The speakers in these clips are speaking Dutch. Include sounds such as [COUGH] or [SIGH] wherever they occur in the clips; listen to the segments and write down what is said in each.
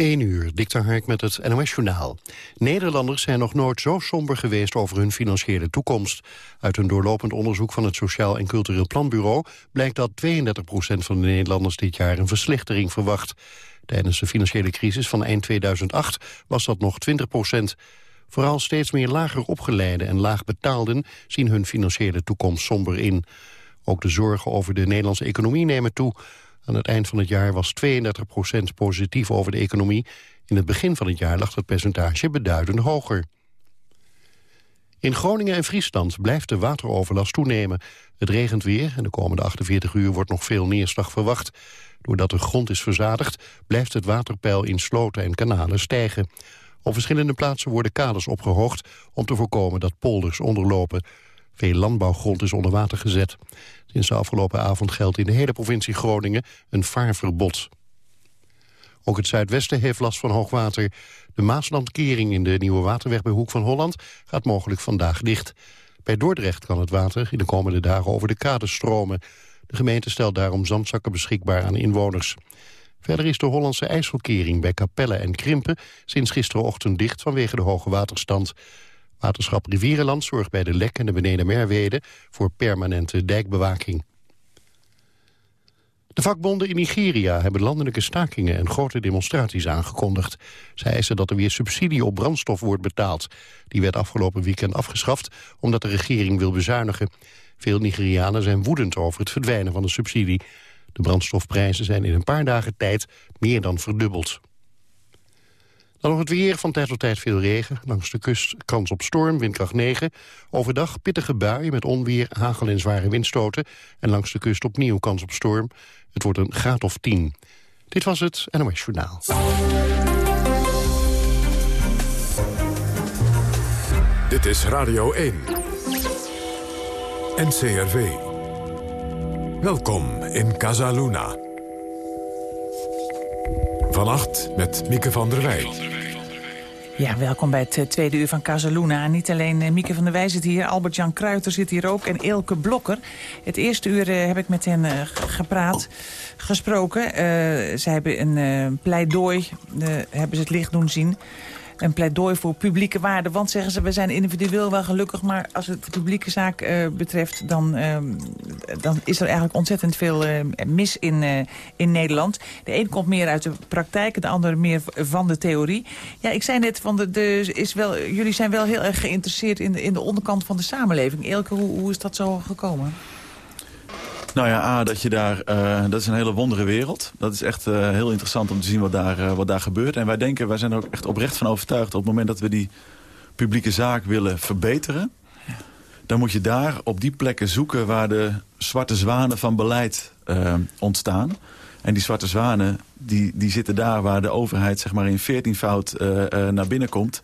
1 uur, Dikter Hark met het NOS-journaal. Nederlanders zijn nog nooit zo somber geweest over hun financiële toekomst. Uit een doorlopend onderzoek van het Sociaal en Cultureel Planbureau... blijkt dat 32% van de Nederlanders dit jaar een verslechtering verwacht. Tijdens de financiële crisis van eind 2008 was dat nog 20% Vooral steeds meer lager opgeleiden en laagbetaalden... zien hun financiële toekomst somber in. Ook de zorgen over de Nederlandse economie nemen toe... Aan het eind van het jaar was 32% positief over de economie. In het begin van het jaar lag het percentage beduidend hoger. In Groningen en Friesland blijft de wateroverlast toenemen. Het regent weer en de komende 48 uur wordt nog veel neerslag verwacht. Doordat de grond is verzadigd, blijft het waterpeil in sloten en kanalen stijgen. Op verschillende plaatsen worden kaders opgehoogd om te voorkomen dat polders onderlopen. Veel landbouwgrond is onder water gezet. Sinds de afgelopen avond geldt in de hele provincie Groningen een vaarverbod. Ook het zuidwesten heeft last van hoogwater. De Maaslandkering in de Nieuwe Waterweg bij Hoek van Holland gaat mogelijk vandaag dicht. Bij Dordrecht kan het water in de komende dagen over de kade stromen. De gemeente stelt daarom zandzakken beschikbaar aan inwoners. Verder is de Hollandse IJsselkering bij Capelle en Krimpen... sinds gisterenochtend dicht vanwege de hoge waterstand. Waterschap Rivierenland zorgt bij de Lek en de Beneden voor permanente dijkbewaking. De vakbonden in Nigeria hebben landelijke stakingen en grote demonstraties aangekondigd. Zij eisen dat er weer subsidie op brandstof wordt betaald. Die werd afgelopen weekend afgeschaft omdat de regering wil bezuinigen. Veel Nigerianen zijn woedend over het verdwijnen van de subsidie. De brandstofprijzen zijn in een paar dagen tijd meer dan verdubbeld. Dan nog het weer, van tijd tot tijd veel regen. Langs de kust kans op storm, windkracht 9. Overdag pittige buien met onweer, hagel en zware windstoten. En langs de kust opnieuw kans op storm. Het wordt een graad of 10. Dit was het NOS Journaal. Dit is Radio 1. NCRV. Welkom in Casaluna. Vannacht met Mieke van der Wij. Ja, welkom bij het eh, tweede uur van Casaluna. Niet alleen uh, Mieke van der Wij zit hier, Albert-Jan Kruiter zit hier ook... en Eelke Blokker. Het eerste uur uh, heb ik met hen gepraat, gesproken. zij hebben een pleidooi, hebben ze het licht doen zien een pleidooi voor publieke waarden. Want zeggen ze, we zijn individueel wel gelukkig... maar als het de publieke zaak uh, betreft... Dan, uh, dan is er eigenlijk ontzettend veel uh, mis in, in Nederland. De een komt meer uit de praktijk, de ander meer van de theorie. Ja, ik zei net, van de, de, is wel, jullie zijn wel heel erg geïnteresseerd... in de, in de onderkant van de samenleving. Elke, hoe, hoe is dat zo gekomen? Nou ja, A, dat je daar, uh, dat is een hele wondere wereld. Dat is echt uh, heel interessant om te zien wat daar, uh, wat daar gebeurt. En wij denken, wij zijn er ook echt oprecht van overtuigd... op het moment dat we die publieke zaak willen verbeteren... dan moet je daar op die plekken zoeken waar de zwarte zwanen van beleid ontstaan. En die zwarte zwanen, die, die zitten daar waar de overheid zeg maar in veertienvoud naar binnen komt...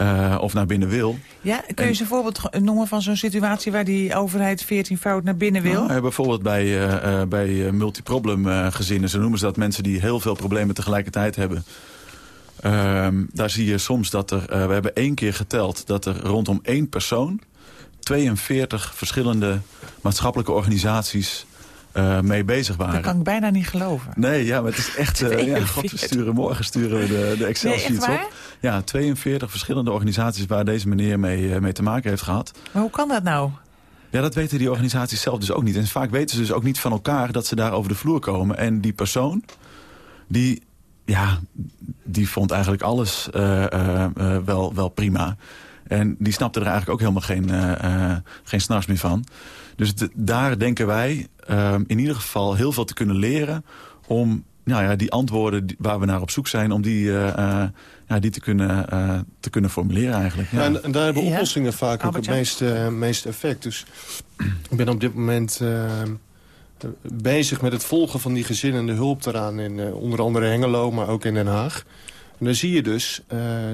Uh, of naar binnen wil. Ja, kun je eens een voorbeeld noemen van zo'n situatie... waar die overheid 14 fout naar binnen wil? Nou, bijvoorbeeld bij, uh, bij multiproblem gezinnen. Zo noemen ze dat mensen die heel veel problemen tegelijkertijd hebben. Ehm, daar zie je soms dat er... we hebben één keer geteld dat er rondom één persoon... 42 verschillende maatschappelijke organisaties uh, mee bezig waren. Dat kan ik bijna niet geloven. Nee, ja, maar het is echt... [LAUGHS] Uh, ja, God, we sturen, morgen sturen we de, de Excel-sheets op. Ja, 42 verschillende organisaties waar deze meneer mee, uh, mee te maken heeft gehad. Maar hoe kan dat nou? Ja, dat weten die organisaties zelf dus ook niet. En vaak weten ze dus ook niet van elkaar dat ze daar over de vloer komen. En die persoon, die, ja, die vond eigenlijk alles wel, wel prima. En die snapte er eigenlijk ook helemaal geen, geen snars meer van. Dus daar denken wij um, in ieder geval heel veel te kunnen leren... om nou ja, die antwoorden waar we naar op zoek zijn... om die, uh, uh, ja, die te, kunnen, uh, te kunnen formuleren eigenlijk. Ja. En, en, daar hebben oplossingen vaak ook het meeste, meeste effect. Dus ik ben op dit moment ehm, bezig met het volgen van die gezinnen... de hulp eraan in onder andere Hengelo, maar ook in Den Haag. En dan zie je dus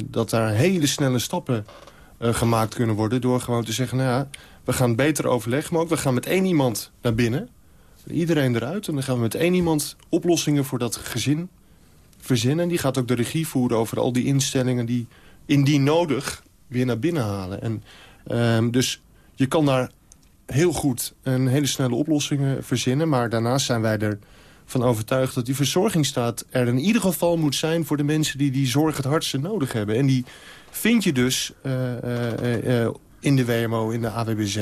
dat daar hele snelle stappen gemaakt kunnen worden... door gewoon te zeggen, nou ja, we gaan beter overleggen, maar ook we gaan met één iemand naar binnen. Iedereen eruit en dan gaan we met één iemand oplossingen voor dat gezin verzinnen. En die gaat ook de regie voeren over al die instellingen die indien nodig weer naar binnen halen. En, um, dus je kan daar heel goed een hele snelle oplossingen verzinnen. Maar daarnaast zijn wij er van overtuigd dat die verzorgingsstaat er in ieder geval moet zijn... voor de mensen die die zorg het hardste nodig hebben. En die vind je dus in de WMO, in de AWBZ...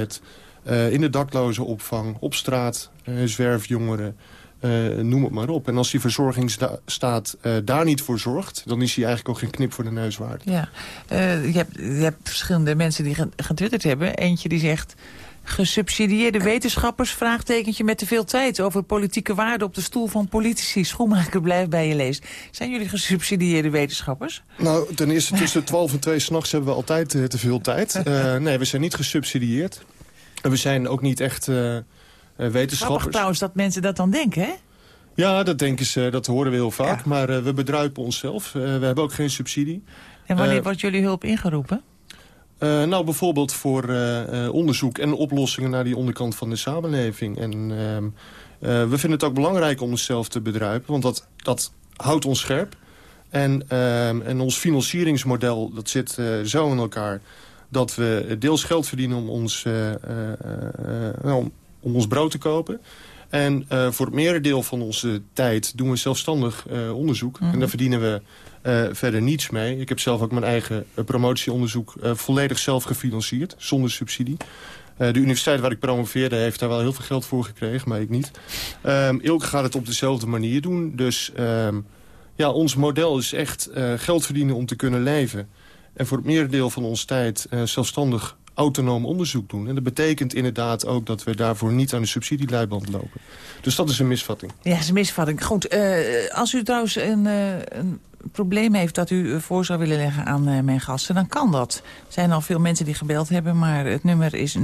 in de dakloze opvang, op straat, zwerfjongeren... Uh, noem het maar op. En als die verzorgingsstaat daar niet voor zorgt... dan is hij eigenlijk ook geen knip voor de neus waard. Ja. Je, hebt, je hebt verschillende mensen die getwitterd hebben. Eentje die zegt... Gesubsidieerde wetenschappers, vraagtekentje met te veel tijd... over politieke waarden op de stoel van politici. Schoenmaker blijft bij je lees. Zijn jullie gesubsidieerde wetenschappers? Nou, ten eerste tussen 12 en 2 s'nachts hebben we altijd te veel tijd. [LAUGHS] nee, we zijn niet gesubsidieerd. We zijn ook niet echt uh, wetenschappers. Grappig trouwens dat mensen dat dan denken, hè? Ja, dat denken ze, dat horen we heel vaak. Maar uh, we bedruipen onszelf. Uh, we hebben ook geen subsidie. En wanneer wordt jullie hulp ingeroepen? Nou, bijvoorbeeld voor onderzoek en oplossingen naar die onderkant van de samenleving. En ehm, we vinden het ook belangrijk om onszelf te bedruipen, want dat, dat houdt ons scherp. En, ehm, en ons financieringsmodel, dat zit zo in elkaar dat we deels geld verdienen om ons, nou, om ons brood te kopen. En voor het merendeel van onze tijd doen we zelfstandig onderzoek. En daar mhm. verdienen we uh, verder niets mee. Ik heb zelf ook mijn eigen promotieonderzoek volledig zelf gefinancierd. Zonder subsidie. de universiteit waar ik promoveerde heeft daar wel heel veel geld voor gekregen. Maar ik niet. Um, Ilke gaat het op dezelfde manier doen. Dus um, ja, ons model is echt geld verdienen om te kunnen leven. En voor het merendeel van onze tijd zelfstandig autonoom onderzoek doen. En dat betekent inderdaad ook dat we daarvoor niet aan de subsidieleiband lopen. Dus dat is een misvatting. Ja, dat is een misvatting. Goed, als u trouwens een, een, probleem heeft dat u voor zou willen leggen aan uh, mijn gasten, dan kan dat. Er zijn al veel mensen die gebeld hebben, maar het nummer is 0800-1121.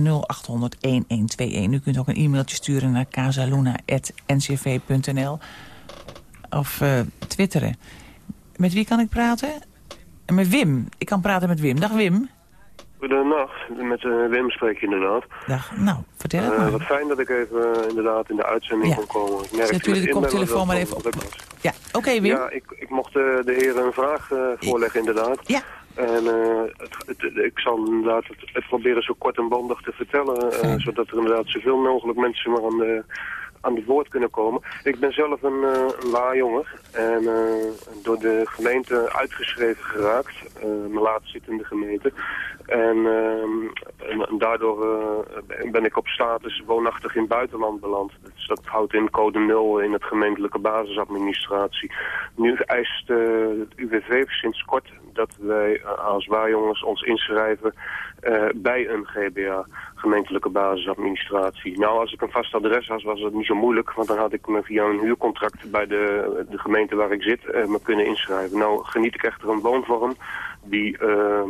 U kunt ook een e-mailtje sturen naar casaluna.ncv.nl of twitteren. Met wie kan ik praten? Met Wim. Ik kan praten met Wim. Dag Wim. Goedenacht, met uh, Wim spreek ik inderdaad. Dag, nou, vertel het uh, Wat fijn dat ik even uh, inderdaad in de uitzending ja. kon komen. Ik merk Zet jullie de koptelefoon maar even op. Ja, oké okay, Wim. Ja, ik, ik mocht de heer een vraag voorleggen inderdaad. Ja. En het, het, ik zal inderdaad het, het, proberen zo kort en bondig te vertellen, zodat er inderdaad zoveel mogelijk mensen maar aan de aan het woord kunnen komen. Ik ben zelf een, uh, een laarjongen en uh, door de gemeente uitgeschreven geraakt. Uh, mijn laatst zittende gemeente. En, en, en daardoor ben ik op status woonachtig in het buitenland beland. Dus dat houdt in code 0 in het gemeentelijke basisadministratie. Nu eist het UWV sinds kort dat wij als waarjongens ons inschrijven bij een GBA gemeentelijke basisadministratie. Nou, als ik een vast adres had, was het niet zo moeilijk. Want dan had ik me via een huurcontract bij de, de gemeente waar ik zit me kunnen inschrijven. Nou, geniet ik echter een woonvorm die uh,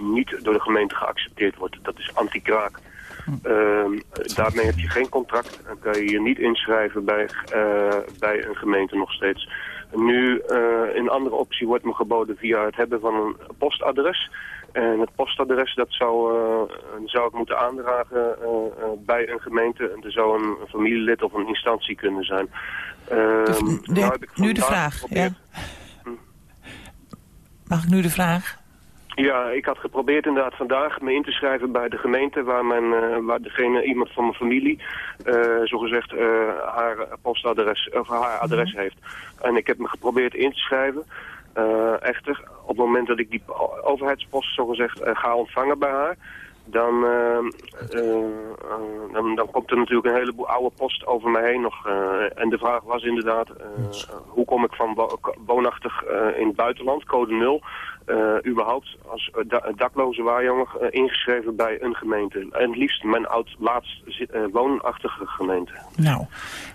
niet door de gemeente geaccepteerd wordt. Dat is anti-kraak. Uh, daarmee heb je geen contract en kan je je niet inschrijven bij, uh, bij een gemeente nog steeds. Nu, uh, een andere optie wordt me geboden via het hebben van een postadres. En het postadres, dat zou, uh, zou ik moeten aandragen bij een gemeente. En er zou een, familielid of een instantie kunnen zijn. Ehm, de, nou nu de vraag. Ja. Mag ik nu de vraag? Ja, ik had geprobeerd inderdaad vandaag me in te schrijven bij de gemeente... waar, mijn, waar degene, iemand van mijn familie, zogezegd, haar postadres, of haar adres mhm. heeft. En ik heb me geprobeerd in te schrijven... Echter, op het moment dat ik die overheidspost zogezegd ga ontvangen bij haar... Dan, uh, dan, dan, komt er natuurlijk een heleboel oude post over mij heen nog. en de vraag was inderdaad, hoe kom ik van woonachtig in het buitenland, code 0... überhaupt als dakloze waarjonger ingeschreven bij een gemeente. En het liefst mijn oud laatst woonachtige gemeente. Nou,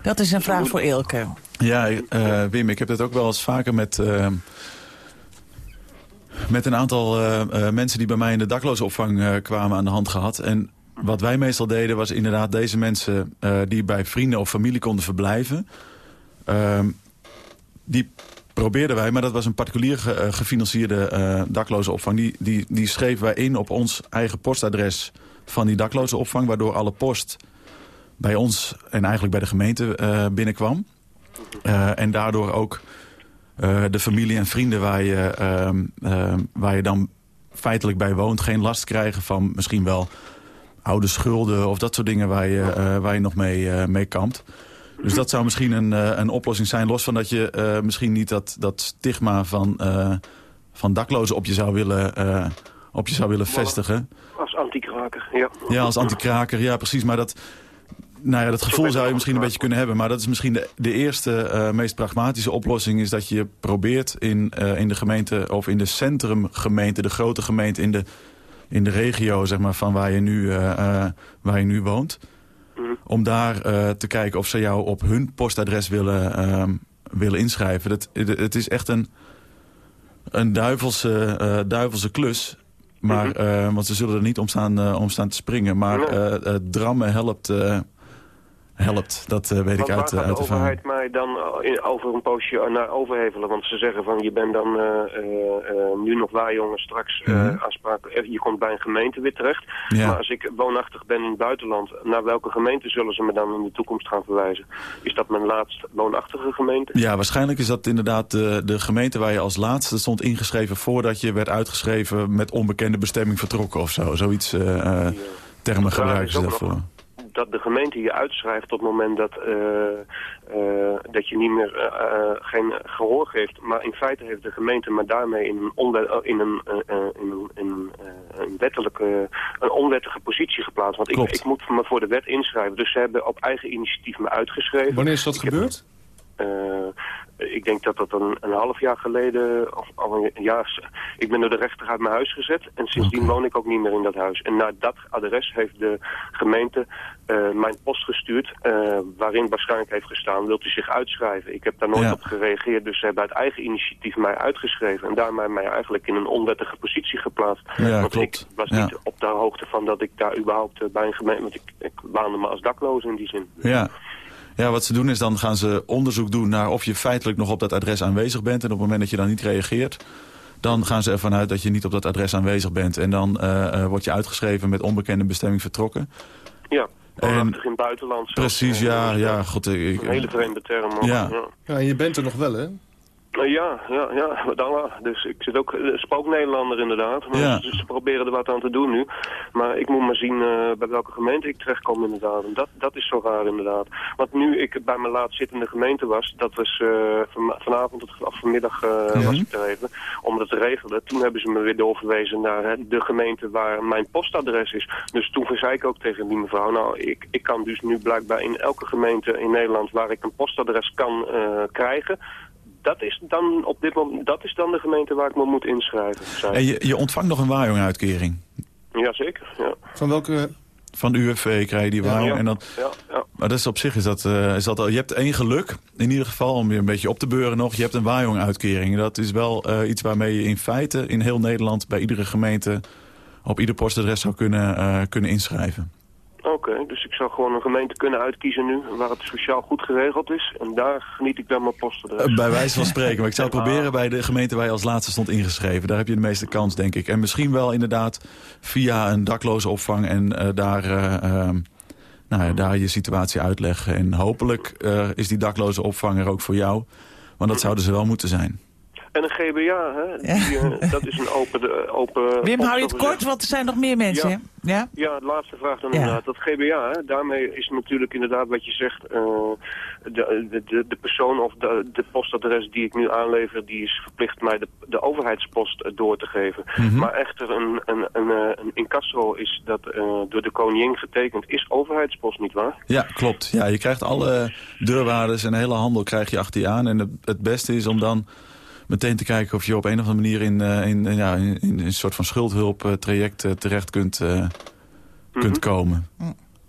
dat is een vraag voor Elke. Ja, Wim, ik heb het ook wel eens vaker met met een aantal uh, uh, mensen die bij mij in de daklozenopvang uh, kwamen aan de hand gehad. En wat wij meestal deden was inderdaad deze mensen die bij vrienden of familie konden verblijven. Ehm, die probeerden wij, maar dat was een particulier ge, gefinancierde daklozenopvang. Die, die, die schreven wij in op ons eigen postadres van die daklozenopvang. Waardoor alle post bij ons en eigenlijk bij de gemeente binnenkwam. en daardoor ook uh, de familie en vrienden waar je, uh, waar je dan feitelijk bij woont... geen last krijgen van misschien wel oude schulden of dat soort dingen waar je, uh, waar je nog mee, mee kampt. Dus dat zou misschien een, een oplossing zijn. Los van dat je misschien niet dat, dat stigma van, van daklozen op je zou willen, op je zou willen vestigen. Als anti-kraker, ja. Ja, als anti-kraker, ja precies. Maar dat, nou ja, dat gevoel zou je misschien een beetje kunnen hebben. Maar dat is misschien de, de eerste, uh, meest pragmatische oplossing... is dat je probeert in, uh, in de gemeente of in de centrumgemeente... de grote gemeente in de, in de regio zeg maar, van waar je nu, uh, waar je nu woont... Mm. om daar te kijken of ze jou op hun postadres willen, willen inschrijven. Dat, het is echt een, een duivelse, duivelse klus... Maar, mm -hmm. want ze zullen er niet om staan, om staan te springen. Maar drammen helpt, helpt. Dat uh, weet ik uit, uit de overheid mij dan eh, over een poosje naar overhevelen? Want ze zeggen van je bent dan nu nog waar jongen, straks mm afspraak, je komt bij een gemeente weer terecht. Maar als ik woonachtig ben in het buitenland, naar welke gemeente zullen ze me dan in de toekomst gaan verwijzen? Is dat mijn laatst woonachtige gemeente? Ja, waarschijnlijk is dat inderdaad de, de gemeente waar je als laatste stond ingeschreven voordat je werd uitgeschreven met onbekende bestemming vertrokken of zo. Zoiets ja. termen gebruiken ze daarvoor dat de gemeente je uitschrijft op het moment dat, uh, uh, dat je niet meer uh, geen gehoor geeft. Maar in feite heeft de gemeente maar daarmee in een, in een, in een, in een, wettelijke, een onwettige positie geplaatst. Want ik, ik, moet me voor de wet inschrijven. Dus ze hebben op eigen initiatief me uitgeschreven. Wanneer is dat gebeurd? Ik denk dat dat een, een half jaar geleden, of al een jaar, ik ben door de rechter uit mijn huis gezet. En sindsdien woon ik ook niet meer in dat huis. En naar dat adres heeft de gemeente uh, mijn post gestuurd, uh, waarin waarschijnlijk heeft gestaan, wilt u zich uitschrijven? Ik heb daar nooit op gereageerd, dus ze hebben uit eigen initiatief mij uitgeschreven. En daarmee mij eigenlijk in een onwettige positie geplaatst. Ja, want klopt. ik was niet op de hoogte van dat ik daar überhaupt uh, bij een gemeente, want ik, ik waande me als dakloos in die zin. Ja. Ja, wat ze doen is dan gaan ze onderzoek doen naar of je feitelijk nog op dat adres aanwezig bent. En op het moment dat je dan niet reageert, dan gaan ze ervan uit dat je niet op dat adres aanwezig bent. En dan uh, word je uitgeschreven met onbekende bestemming vertrokken. Ja, en, in het buitenland. Precies, ja, ja. God, ik, een hele vreemde term. Ja. ja. ja, en je bent er nog wel, hè? Ja, ja, ja, Allah. Dus ik zit ook, spook Nederlander inderdaad. Maar ja. ze, proberen er wat aan te doen nu. Maar ik moet maar zien uh, bij welke gemeente ik terechtkom inderdaad. En dat, dat is zo raar inderdaad. Want nu ik bij mijn laatzittende gemeente was, dat was uh, van, vanavond of vanmiddag uh, was ik er even, om dat te regelen. Toen hebben ze me weer doorverwezen naar hè, de gemeente waar mijn postadres is. Dus toen zei ik ook tegen die mevrouw, nou ik, ik kan dus nu blijkbaar in elke gemeente in Nederland waar ik een postadres kan krijgen dat is dan op dit moment dat is dan de gemeente waar ik me moet inschrijven. En je, je ontvangt nog een waaijong-uitkering? Jazeker, ja. Van welke... Van de UFV krijg je die. Ja, en dan, ja, ja. Maar dat is op zich is dat, uh, is dat al. Je hebt één geluk, in ieder geval, om je een beetje op te beuren nog. Je hebt een waaijong-uitkering. Dat is wel uh, iets waarmee je in feite in heel Nederland... bij iedere gemeente op ieder postadres zou kunnen, uh, kunnen inschrijven. Oké, dus ik zou gewoon een gemeente kunnen uitkiezen nu waar het sociaal goed geregeld is. En daar geniet ik dan mijn postadres. Uh, bij wijze van spreken, maar ik zou proberen bij de gemeente waar je als laatste stond ingeschreven. Daar heb je de meeste kans, denk ik. En misschien wel inderdaad via een dakloze opvang en uh, daar, uh, nou ja, daar je situatie uitleggen. En hopelijk is die dakloze opvang er ook voor jou. Want dat zouden ze wel moeten zijn. En een GBA, hè? Die, uh, dat is een open... open Wim, hou je het kort, want er zijn nog meer mensen. Ja, ja? ja de laatste vraag dan ja. inderdaad. Dat GBA, hè? daarmee is natuurlijk inderdaad wat je zegt... Uh, de, de, de persoon of de, de postadres die ik nu aanlever... die is verplicht mij de, de overheidspost door te geven. Mhm. Mm -hmm. Maar echter, een, een, een, een incasso is dat uh, door de koningin getekend... is overheidspost, niet waar? Ja, klopt. Ja, je krijgt alle deurwaarders en hele handel krijg je achter je aan. En het, het beste is om dan meteen te kijken of je op een of andere manier in, uh, in, ja, in, in, een soort van schuldhulp uh, traject uh, terecht kunt, mm -hmm. kunt komen.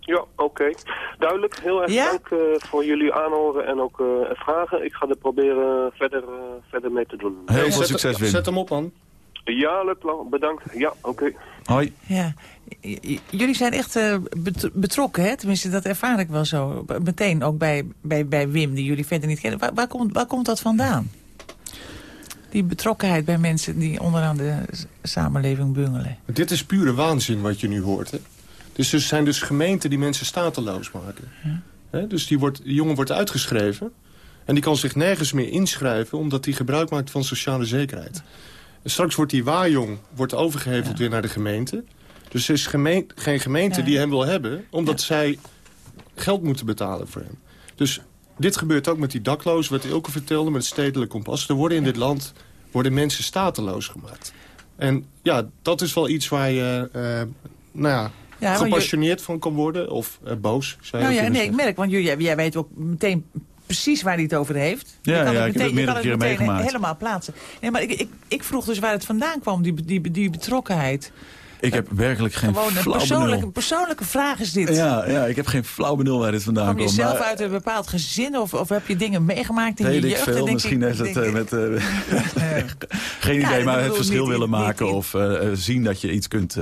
Ja, oké. Okay. Duidelijk. Heel erg ja? dank voor jullie aanhoren en ook vragen. Ik ga er proberen verder, verder mee te doen. Heel veel succes, Wim. Zet hem op, man. Ja, lukt Bedankt. Ja, oké. Okay. Hoi. Ja. Jullie zijn echt uh, betrokken, hè? Tenminste, dat ervaar ik wel zo. Meteen ook bij, bij, bij Wim, die jullie verder niet kennen. Waar, waar, komt, waar komt dat vandaan? Die betrokkenheid bij mensen die onderaan de samenleving bungelen. Dit is pure waanzin wat je nu hoort. Hè? Dus er zijn dus gemeenten die mensen stateloos maken. Ja. Hè? Dus die, wordt, die jongen wordt uitgeschreven... en die kan zich nergens meer inschrijven... omdat hij gebruik maakt van sociale zekerheid. En straks wordt die waarjong wordt overgeheveld ja. weer naar de gemeente. Dus er is gemeen, geen gemeente die hem wil hebben... omdat zij geld moeten betalen voor hem. Dus dit gebeurt ook met die daklozen, wat Ilke vertelde... met het stedelijk kompas. Er worden in dit land worden mensen stateloos gemaakt. En ja, dat is wel iets waar je... nou ja, ja, gepassioneerd van kan worden of uh, boos. Zou nou ja, nee, ik merk, want jij, jij weet ook meteen precies waar hij het over heeft. Ja, ja ik heb het meerdere keren meegemaakt. helemaal plaatsen. Nee, maar ik, ik, ik vroeg dus waar het vandaan kwam, die, die, die betrokkenheid. Ik heb werkelijk geen Gewoon een persoonlijke, persoonlijke vraag is dit. Ja, ja, ik heb geen flauw benul waar dit vandaan komt. Kom je zelf uit een bepaald gezin of, of heb je dingen meegemaakt in je jeugd? Veel, misschien is het uh, met... [LAUGHS] Uh, geen idee, maar het verschil willen maken of uh, zien dat je iets kunt,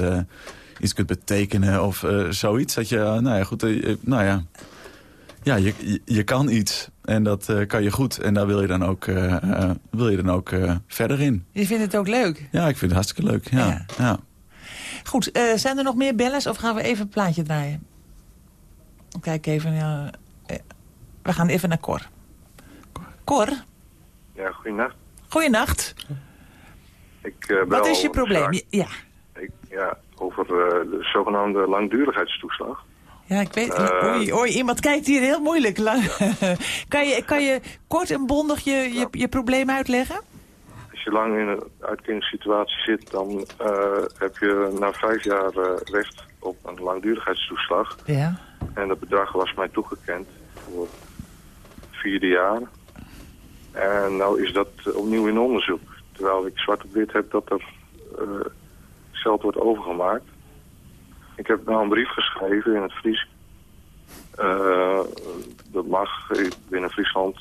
iets kunt betekenen of zoiets. Dat je, nou ja, goed, nou ja ja, je, je kan iets en dat uh, kan je goed. En daar wil je dan ook, uh, uh, wil je dan ook verder in. Je vindt het ook leuk? Ja, ik vind het hartstikke leuk. Ja. ja. ja. Goed, zijn er nog meer bellers of gaan we even een plaatje draaien? Kijk even. Ja, we gaan even naar Cor. Cor? Ja, goeienacht. Goeienacht. Ik, Wat is je probleem? Ja. Ik, ja, over de zogenaamde langdurigheidstoeslag. Ja, ik weet. Oei, oei, iemand kijkt hier heel moeilijk. [LAUGHS] kan, je, kan je kort en bondig je, je, je probleem uitleggen? Je lang in een uitkeringssituatie zit, dan uh, heb je na vijf jaar uh, recht op een langdurigheidstoeslag. Ja. En dat bedrag was mij toegekend voor het vierde jaar. En nou is dat opnieuw in onderzoek. Terwijl ik zwart op wit heb dat er geld wordt overgemaakt. Ik heb nou een brief geschreven in het Fries. Uh, dat mag binnen Friesland.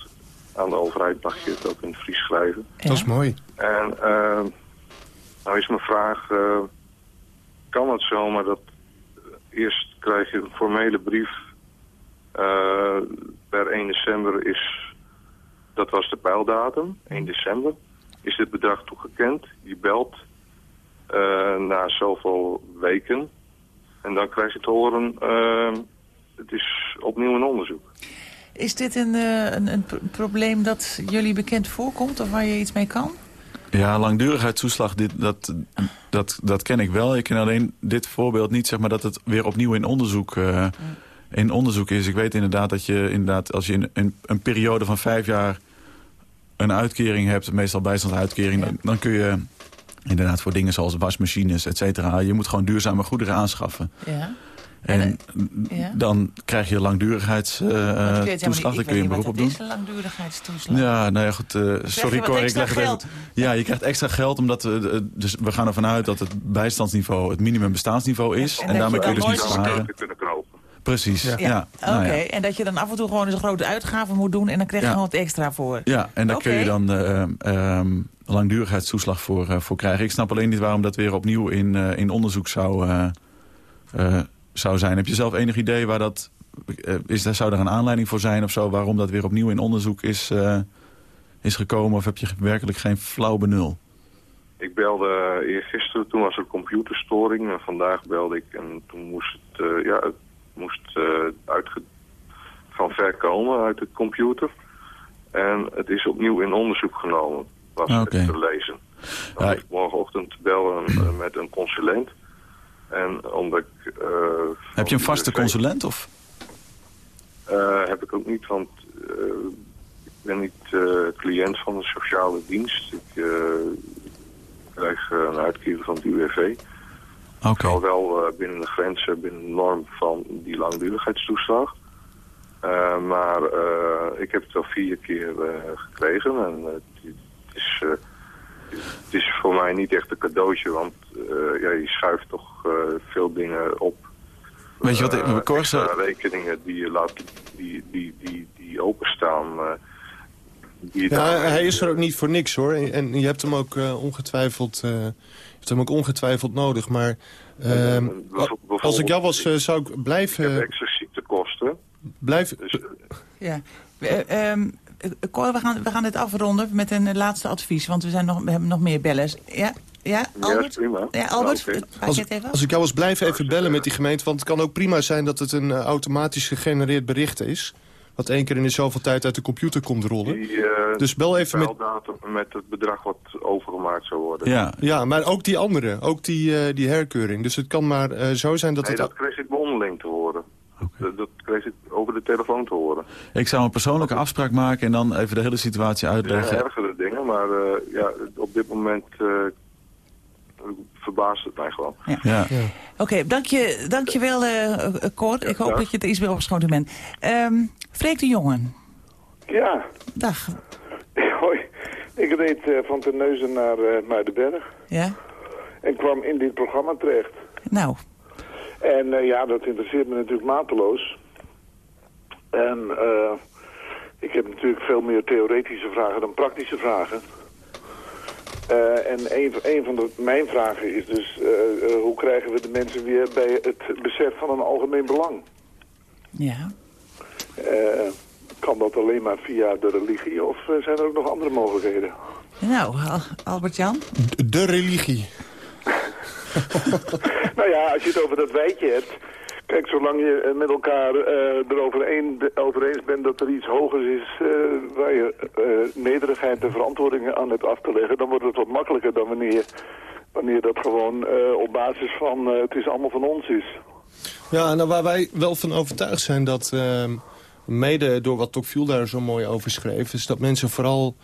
Aan de overheid mag je het ook in het Fries schrijven. Dat is mooi. En uh, nou is mijn vraag... Uh, kan het zomaar dat eerst krijg je een formele brief... per 1 december is... Dat was de pijldatum, 1 december. Is dit bedrag toegekend? Je belt na zoveel weken en dan krijg je te horen, het is opnieuw een onderzoek. Is dit een, uh, een, een probleem dat jullie bekend voorkomt of waar je iets mee kan? Ja, langdurigheidstoeslag, dit, dat, dat, dat ken ik wel. Ik ken alleen dit voorbeeld niet, zeg maar, dat het weer opnieuw in onderzoek, uh, in onderzoek is. Ik weet inderdaad dat je inderdaad, als je in, in een periode van vijf jaar een uitkering hebt, meestal bijstandsuitkering, dan, dan kun je Inderdaad, voor dingen zoals wasmachines, et cetera. Je moet gewoon duurzame goederen aanschaffen. Ja. En, ja. dan krijg je langdurigheidstoeslag. Uh, daar kun je een beroep op doen. Wat is een langdurigheidstoeslag? Ja, nou ja, goed. Uh, sorry Cor, ik leg het even. Ja, je krijgt extra geld omdat we, dus we gaan ervan uit dat het bijstandsniveau het minimumbestaansniveau is. En, en daarmee kun je dus niet sparen. Precies, ja. ja. Nou Oké, en dat je dan af en toe gewoon eens een grote uitgave moet doen... en dan krijg je gewoon wat extra voor. Ja, en daar kun je dan uh, langdurigheidstoeslag voor, uh, voor krijgen. Ik snap alleen niet waarom dat weer opnieuw in, uh, in onderzoek zou, uh, zou zijn. Heb je zelf enig idee waar dat... is, zou er een aanleiding voor zijn of zo... waarom dat weer opnieuw in onderzoek is, is gekomen? Of heb je werkelijk geen flauw benul? Ik belde eergisteren, toen was er computerstoring. En vandaag belde ik en toen moest het, ja, het moest uitge van ver komen uit de computer. En het is opnieuw in onderzoek genomen was okay. te lezen. Dan ja. ik morgenochtend bellen uh, met een consulent. En omdat ik... Uh, heb je een vaste consulent of? Uh, heb ik ook niet, want ik ben niet cliënt van de sociale dienst. Ik krijg een uitkering van het UWV. Okay. Zal wel binnen de grenzen, binnen de norm van die langdurigheidstoeslag. Uh, maar uh, ik heb het al vier keer uh, gekregen en is, uh, het is voor mij niet echt een cadeautje, want uh, ja, je schuift toch uh, veel dingen op. Weet je wat, uh, rekeningen die je laat, die, die, die, die openstaan. Die ja, hij is er ook niet voor niks hoor. En je hebt hem ook ongetwijfeld, je hebt hem ook ongetwijfeld nodig. Maar ehm, als ik jou was, zou ik blijven... Ik heb extra ziektekosten. Blijf... Dus, ja. Um, Cor, we gaan, we gaan dit afronden met een laatste advies. Want we, zijn nog, we hebben nog meer bellers. Ja, ja, Albert? Ja, prima. Ja, Albert, ja, okay. als, als, ik jou was blijven even bellen met die gemeente... want het kan ook prima zijn dat het een uh, automatisch gegenereerd bericht is... wat één keer in de zoveel tijd uit de computer komt rollen. Die, uh, dus bel even met... met het bedrag wat overgemaakt zou worden. Ja, ja maar ook die andere, ook die, uh, die herkeuring. Dus het kan maar zo zijn dat nee, het... dat kreeg ik mondeling te horen. Dat, dat kreeg ik over de telefoon te horen. Ik zou een persoonlijke afspraak maken en dan even de hele situatie uitleggen. Er ergere dingen, maar uh, ja, op dit moment uh, verbaast het mij gewoon. Ja. ja. Oké, okay, dank, je, dank je wel, uh, Cor. Ik hoop dat je er iets meer opgeschoten bent. Um, Freek de Jongen. Ja. Dag. [LAUGHS] Hoi. Ik reed uh, van Terneuzen naar uh, Muidenberg. Ja. En kwam in dit programma terecht. Nou. En uh, ja, dat interesseert me natuurlijk mateloos. En ik heb natuurlijk veel meer theoretische vragen dan praktische vragen. en een, een van de, mijn vragen is dus, hoe krijgen we de mensen weer bij het besef van een algemeen belang? Ja. Kan dat alleen maar via de religie of eh, zijn er ook nog andere mogelijkheden? Nou, Albert-Jan? De religie. [LAUGHS] nou ja, als je het over dat wijtje hebt... Kijk, zolang je eh, met elkaar uh, erover een, over eens bent dat er iets hogers is... Uh, waar je nederigheid en verantwoordingen aan hebt af te leggen... dan wordt het wat makkelijker dan wanneer, wanneer dat gewoon op basis van het is allemaal van ons is. Ja, nou waar wij wel van overtuigd zijn dat ehm, mede door wat Tocqueville daar zo mooi over schreef... is dat mensen vooral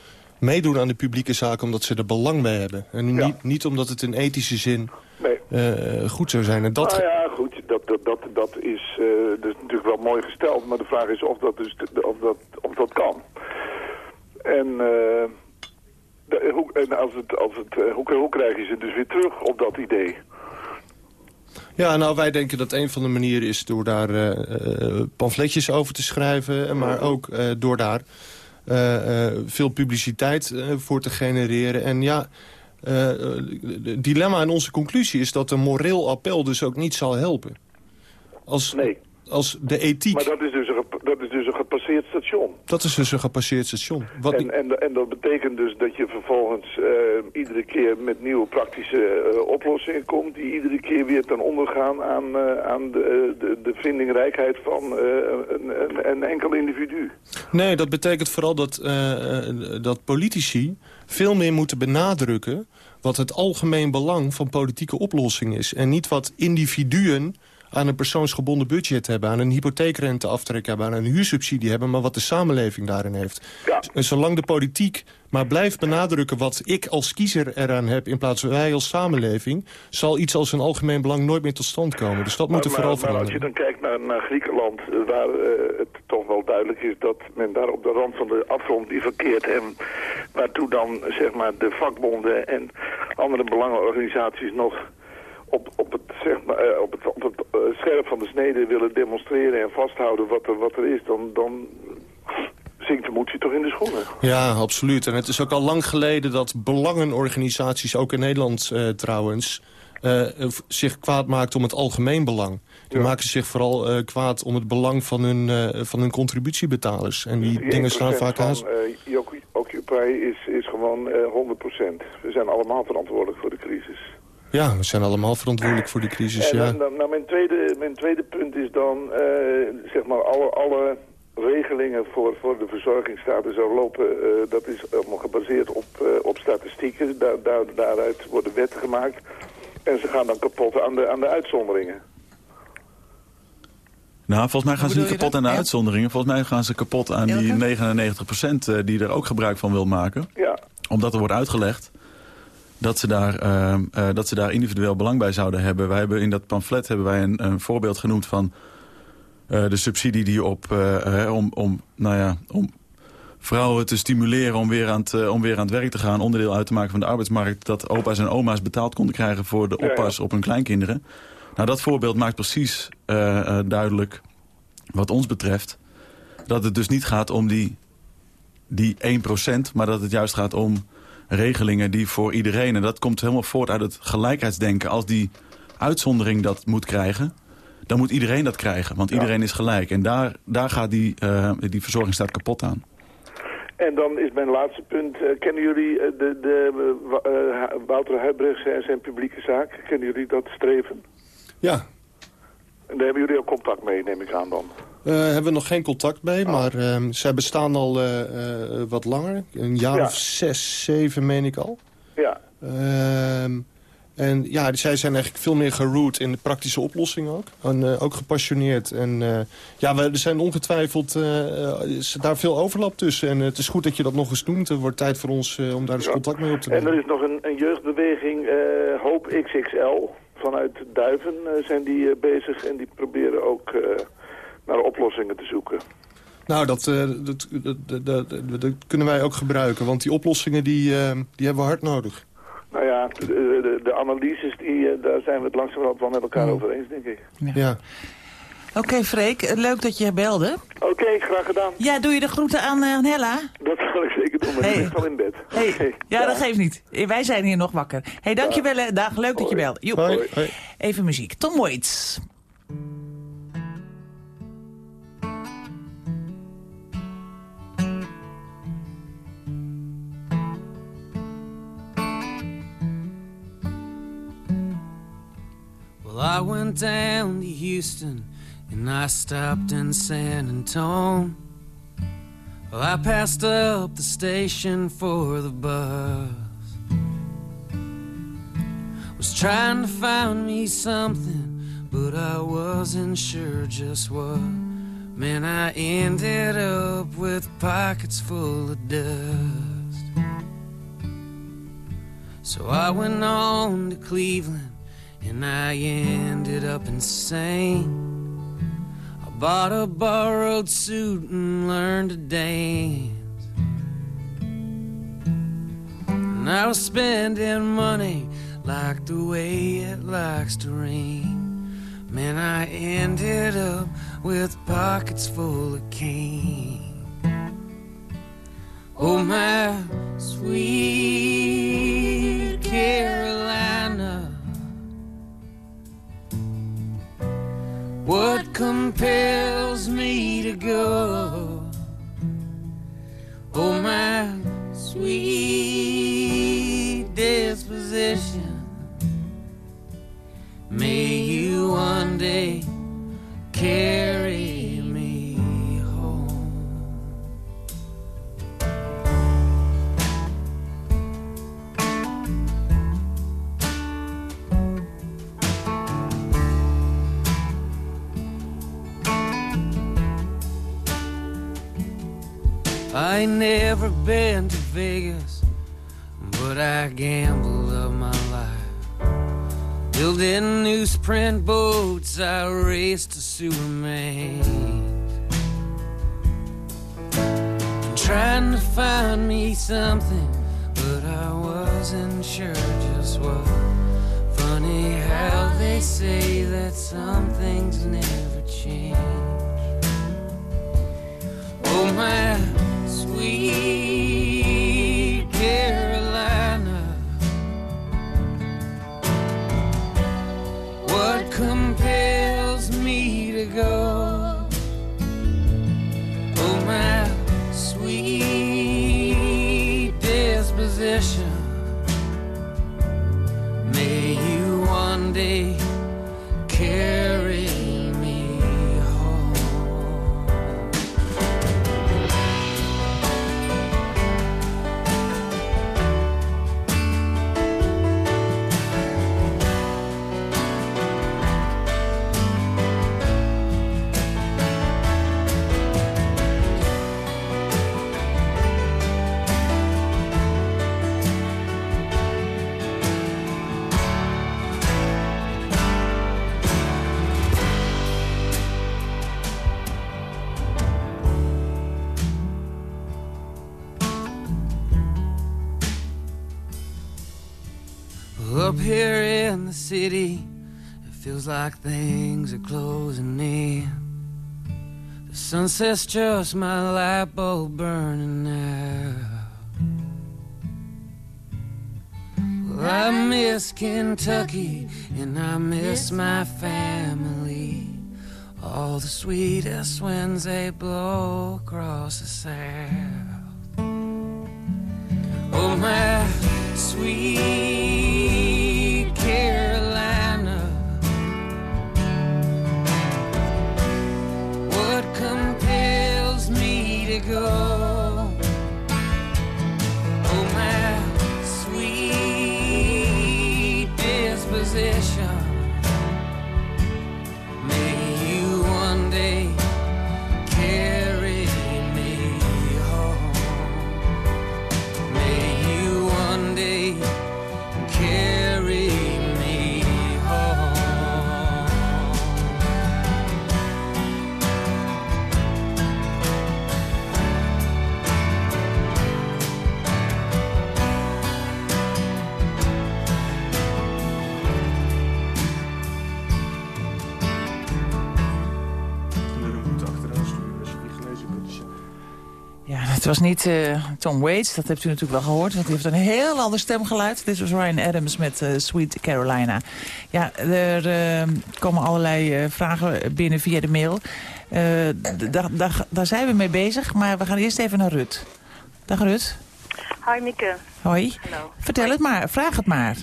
meedoen aan de publieke zaak omdat ze er belang bij hebben. En niet, niet omdat het in ethische zin nee. uh, goed zou zijn. En dat... Nou ja, goed, dat, dat, dat, dat, is, uh, dat is natuurlijk wel mooi gesteld. Maar de vraag is of dat, dus, of dat, of dat kan. En... Uh, de, hoe, en als het, als het, hoe, hoe krijg je ze dus weer terug op dat idee? Ja, nou, wij denken dat een van de manieren is door daar uh, pamfletjes over te schrijven. Maar ook uh, door daar veel publiciteit voor te genereren. En ja, het dilemma en onze conclusie is dat een moreel appel dus ook niet zal helpen. Als, nee. als de ethiek... Maar dat is dus een, dat is dus een gepasseerd station. Dat is dus een gepasseerd station. Wat en, en, en, dat betekent dus dat je vervolgens uh, iedere keer met nieuwe praktische uh, oplossingen komt... die iedere keer weer ten onder gaan aan, uh, aan de, de, de vindingrijkheid van een, een, een, enkel individu. Nee, dat betekent vooral dat, dat politici veel meer moeten benadrukken... wat het algemeen belang van politieke oplossing is. En niet wat individuen aan een persoonsgebonden budget hebben... aan een hypotheekrenteaftrek hebben, aan een huursubsidie hebben... maar wat de samenleving daarin heeft. Ja. En zolang de politiek maar blijft benadrukken wat ik als kiezer eraan heb... in plaats van wij als samenleving... zal iets als een algemeen belang nooit meer tot stand komen. Dus dat moet er vooral veranderen. Maar als je dan kijkt naar, naar Griekenland... Eh, waar uh, het toch wel duidelijk is dat men daar op de rand van de afgrond die verkeert... en waartoe dan zeg maar, de vakbonden en andere belangenorganisaties nog op, op het, zeg maar, uh, op het, op het uh, scherp van de snede willen demonstreren en vasthouden wat er, wat er is, dan, dan zinkt de moedje toch in de schoenen. Ja, absoluut. En het is ook al lang geleden dat belangenorganisaties, ook in Nederland uh, trouwens, zich kwaad maakt om het algemeen belang. Die ja. maken zich vooral kwaad om het belang van hun, van hun contributiebetalers. En die, die dingen staan vaak aan. Occupy is, is gewoon 100%. We zijn allemaal verantwoordelijk voor de crisis. Ja, we zijn allemaal verantwoordelijk voor die crisis, en, ja. Nou, nou, mijn, tweede, mijn tweede punt is dan, uh, zeg maar, alle, alle regelingen voor, voor de verzorgingsstaten zo lopen, uh, dat is allemaal gebaseerd op, uh, op statistieken. Daar, daar, daaruit worden wetten gemaakt. En ze gaan dan kapot aan de, aan de uitzonderingen. Nou, volgens mij gaan ze niet kapot aan de uitzonderingen. Volgens mij gaan ze kapot aan die 99% die er ook gebruik van wil maken. Ja. Omdat er wordt uitgelegd dat ze, daar, uh, uh, dat ze daar individueel belang bij zouden hebben. Wij hebben in dat pamflet hebben wij een, een voorbeeld genoemd van uh, de subsidie die op, om, om, nou ja, om vrouwen te stimuleren om weer, aan het, om weer aan het werk te gaan, onderdeel uit te maken van de arbeidsmarkt, dat opa's en oma's betaald konden krijgen voor de oppas op hun kleinkinderen. Nou, dat voorbeeld maakt precies duidelijk, wat ons betreft, dat het dus niet gaat om die, die 1%, maar dat het juist gaat om regelingen die voor iedereen... en dat komt helemaal voort uit het gelijkheidsdenken... als die uitzondering dat moet krijgen... dan moet iedereen dat krijgen, want iedereen is gelijk. En daar, daar gaat die, uh, die verzorgingsstaat kapot aan. En dan is mijn laatste punt. Uh, kennen jullie uh, de, de uh, Wouter Huibrechts en zijn publieke zaak? Kennen jullie dat streven? Ja. Daar hebben jullie ook contact mee, neem ik aan dan? Uh, hebben we nog geen contact mee, oh. maar uh, zij bestaan al uh, wat langer. Een jaar ja. of zes, zeven meen ik al. Ja. Ehm, En ja, zij zijn eigenlijk veel meer geroot in de praktische oplossing ook. En ook gepassioneerd. En ja, we, er zijn ongetwijfeld is daar veel overlap tussen. En het is goed dat je dat nog eens doet. Er wordt tijd voor ons om daar eens contact mee op te nemen. En er is nog een, een jeugdbeweging, Hoop XXL. Vanuit Duiven zijn die bezig en die proberen ook naar oplossingen te zoeken. Nou, dat, dat, dat, dat, dat, kunnen wij ook gebruiken. Want die oplossingen die, die hebben we hard nodig. Nou ja, de, de, de analyses, die, eh, daar zijn we het langzamerhand wel met elkaar over eens, denk ik. Ja. Oké, okay, Freek, leuk dat je belde. Oké, graag gedaan. Ja, doe je de groeten aan, uh, Hella? Dat zal ik zeker doen, maar hey. ik al in bed. Hey. Ja, dat geeft niet. Wij zijn hier nog wakker. Hé, hey, dankjewel. Ja. Dag, leuk dat je belde. Joep. Hoi. Hoi. Even muziek. Tom Waits. Well, I went down to Houston and I stopped in San Antone. Well, I passed up the station for the bus. Was trying to find me something, but I wasn't sure just what. Man, I ended up with pockets full of dust. So I went on to Cleveland and I ended up insane. Bought a borrowed suit and learned to dance. And I was spending money like the way it likes to rain. Man, I ended up with pockets full of cane. Oh, my sweet Carolina. What compels me to go? Oh, my sweet disposition. May you one day carry I ain't never been to Vegas, but I gambled up my life. Building newsprint boats, I raced to sewer mains. Trying to find me something, but I wasn't sure just what. Funny how they say that some things never change. Oh my sweet Carolina. What compels me to go? Feels like things are closing in. The sunset's just my light bulb burning out. Well, I miss Kentucky and I miss my family. All the sweetest winds they blow across the south. Oh, my sweet go. Het was niet uh, Tom Waits, dat hebt u natuurlijk wel gehoord. Want hij heeft een heel ander stemgeluid. Dit was Ryan Adams met uh, Sweet Carolina. Ja, er uh, komen allerlei vragen binnen via de mail. daar zijn we mee bezig, maar we gaan eerst even naar Rut. Dag Rut. Hoi Mieke. Hoi. Hallo. Vertel het maar, vraag het maar.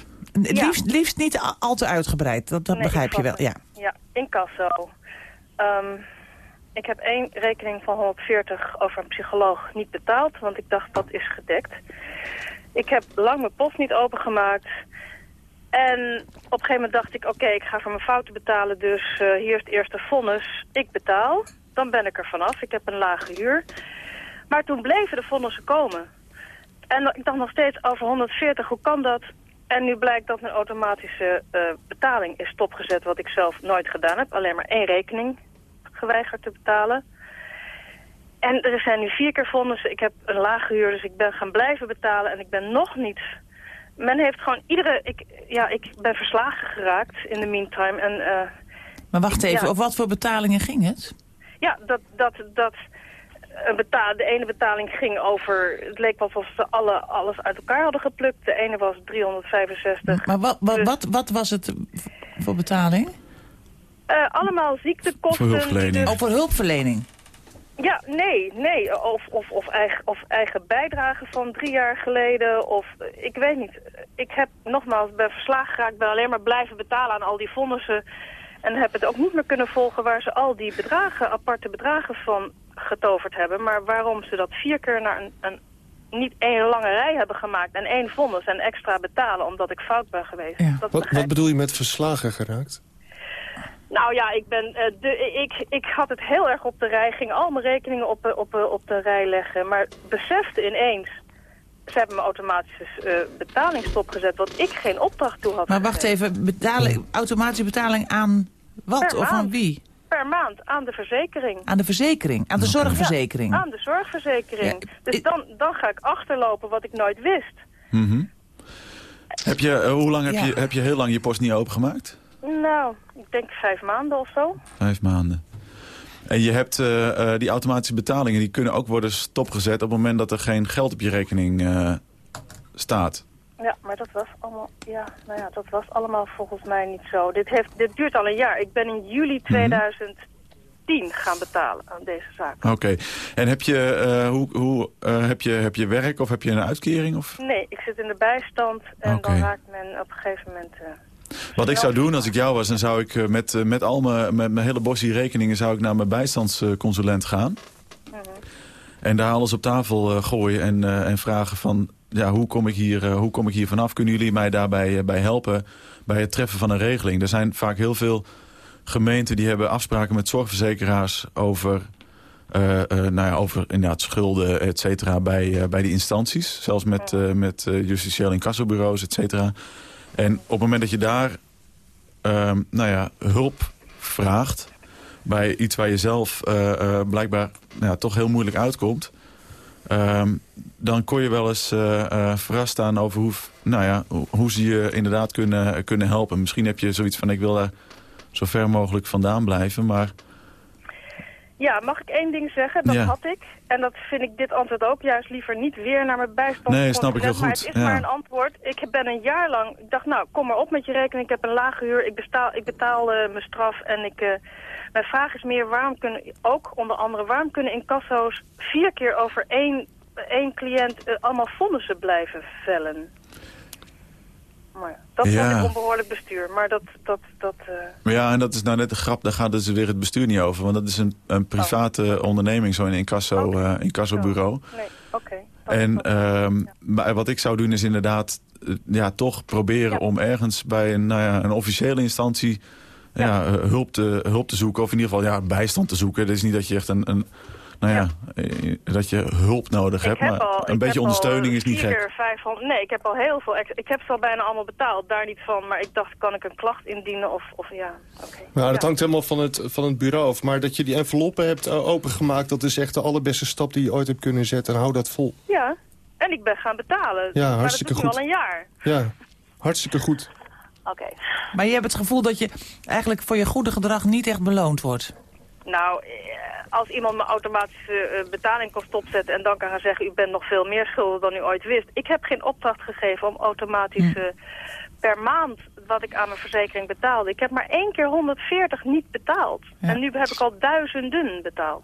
Ja. Liefst, liefst niet al te uitgebreid, dat, dat begrijp je wel. Ja, ja incasso. Um, ik heb één rekening van 140 over een psycholoog niet betaald, want ik dacht dat is gedekt. Ik heb lang mijn post niet opengemaakt. En op een gegeven moment dacht ik, oké, ik ga voor mijn fouten betalen, dus uh, hier is het eerste vonnis. Ik betaal, dan ben ik er vanaf. Ik heb een lage huur. Maar toen bleven de vonnissen komen. En ik dacht nog steeds over 140, hoe kan dat? En nu blijkt dat een automatische uh, betaling is stopgezet, wat ik zelf nooit gedaan heb. Alleen maar één rekening geweigerd te betalen. En er zijn nu vier keer vonnissen. Ik heb een lage huur, dus ik ben gaan blijven betalen. En ik ben nog niet... Men heeft gewoon iedere... Ik, ja, ik ben verslagen geraakt in de meantime. En, uh, maar wacht even, ja. over wat voor betalingen ging het? Ja, dat... dat, dat een betaal, de ene betaling ging over... Het leek wel alsof ze alle, alles uit elkaar hadden geplukt. De ene was 365. Maar wat, wat, dus- wat, wat was het voor betaling? Uh, allemaal ziektekosten. Voor hulpverlening. Dus... Oh, voor hulpverlening? Ja, nee, nee. Of, of, of, eigen, of eigen bijdrage van drie jaar geleden. Of ik weet niet. Ik heb nogmaals, ben verslagen geraakt. ben alleen maar blijven betalen aan al die fondsen. En heb het ook niet meer kunnen volgen waar ze al die bedragen, aparte bedragen van getoverd hebben. Maar waarom ze dat vier keer naar een, een niet één lange rij hebben gemaakt en één vonnis en extra betalen omdat ik fout ben geweest. Dat wat, wat bedoel je met verslagen geraakt? Nou ja, ik, ben, uh, de, ik, ik had het heel erg op de rij, ging al mijn rekeningen op, eh, op, op de rij leggen. Maar besefte ineens, ze hebben me automatische uh, betaling stopgezet, wat ik geen opdracht toe had Maar wacht even, betaling, automatische betaling aan wat per of aan wie? Per maand, aan de verzekering. Aan de verzekering, aan de zorgverzekering? Ja, aan de zorgverzekering. Ja, dus dan, dan ga ik achterlopen wat ik nooit wist. Mm -hmm. Heb je, hoe lang heb, je, heb je heel lang je post niet opengemaakt? Nou, ik denk vijf maanden of zo. Vijf maanden. En je hebt uh, uh, die automatische betalingen, die kunnen ook worden stopgezet op het moment dat er geen geld op je rekening uh, staat. Ja, maar dat was allemaal, ja, nou ja, dat was allemaal volgens mij niet zo. Dit, heeft, dit duurt al een jaar. Ik ben in juli 2010 mm -hmm. gaan betalen aan deze zaak. Oké. Okay. En heb je, hoe, hoe, heb, je, heb je werk of heb je een uitkering? Of? Nee, ik zit in de bijstand en okay. dan raakt men op een gegeven moment... Wat ik zou doen als ik jou was, dan zou ik met, met al mijn, met mijn hele bosje rekeningen zou ik naar mijn bijstandsconsulent gaan. Uh -huh. En daar alles op tafel uh, gooien en, en vragen van, ja, hoe kom ik hier, hoe kom ik hier vanaf? Kunnen jullie mij daarbij bij helpen bij het treffen van een regeling? Er zijn vaak heel veel gemeenten die hebben afspraken met zorgverzekeraars over, nou ja, over inderdaad schulden, et cetera, bij, bij die instanties. Zelfs met, met justitieel incassobureaus, et cetera. En op het moment dat je daar um, nou ja, hulp vraagt... bij iets waar je zelf uh, uh, blijkbaar nou ja, toch heel moeilijk uitkomt... Um, dan kon je wel eens uh, verrast staan over hoe, nou ja, hoe ze je inderdaad kunnen, kunnen helpen. Misschien heb je zoiets van ik wil daar zo ver mogelijk vandaan blijven... maar ja, mag ik één ding zeggen? Dat ja. had ik. En dat vind ik dit antwoord ook juist liever niet weer naar mijn bijstand. Nee, snap ik heel goed. Maar het is ja. maar een antwoord. Ik ben een jaar lang... Ik dacht, nou, kom maar op met je rekening. Ik heb een lage huur. Ik betaal, ik betaal uh, mijn straf. En ik... Uh, mijn vraag is meer, waarom kunnen... Ook onder andere, waarom kunnen incasso's vier keer over één, één cliënt... Uh, allemaal vonnissen blijven vellen? Maar dat ja. vond ik onbehoorlijk bestuur. Maar dat... dat, dat uh... maar ja, en dat is nou net de grap. Daar gaat dus weer het bestuur niet over. Want dat is een, een private oh. onderneming, zo'n incasso, okay. uh, incassobureau. Oh. Nee, oké. Okay. En um, ja. wat ik zou doen is inderdaad... Uh, ja, toch proberen ja. om ergens bij een, nou ja, een officiële instantie... Ja. hulp, te, hulp te zoeken. Of in ieder geval ja, bijstand te zoeken. Het is niet dat je echt een... een nou ja, ja, dat je hulp nodig hebt. Heb maar al, een beetje ondersteuning is niet gek. 500, nee, ik heb al heel veel. Ik heb ze al bijna allemaal betaald, daar niet van. Maar ik dacht, kan ik een klacht indienen of, of ja, oké. Okay. Nou, dat ja. hangt helemaal van het, van het bureau af. Maar dat je die enveloppen hebt opengemaakt, dat is echt de allerbeste stap die je ooit hebt kunnen zetten. En hou dat vol. Ja, en ik ben gaan betalen. Ja, hartstikke maar dat goed. al een jaar. Ja, hartstikke goed. Oké. Okay. Maar je hebt het gevoel dat je eigenlijk voor je goede gedrag niet echt beloond wordt? Nou, als iemand me automatische betaling kan stopzetten... en dan kan gaan zeggen, u bent nog veel meer schulden dan u ooit wist. Ik heb geen opdracht gegeven om automatisch hm. per maand wat ik aan mijn verzekering betaalde. Ik heb maar één keer 140 niet betaald. En nu heb ik al duizenden betaald.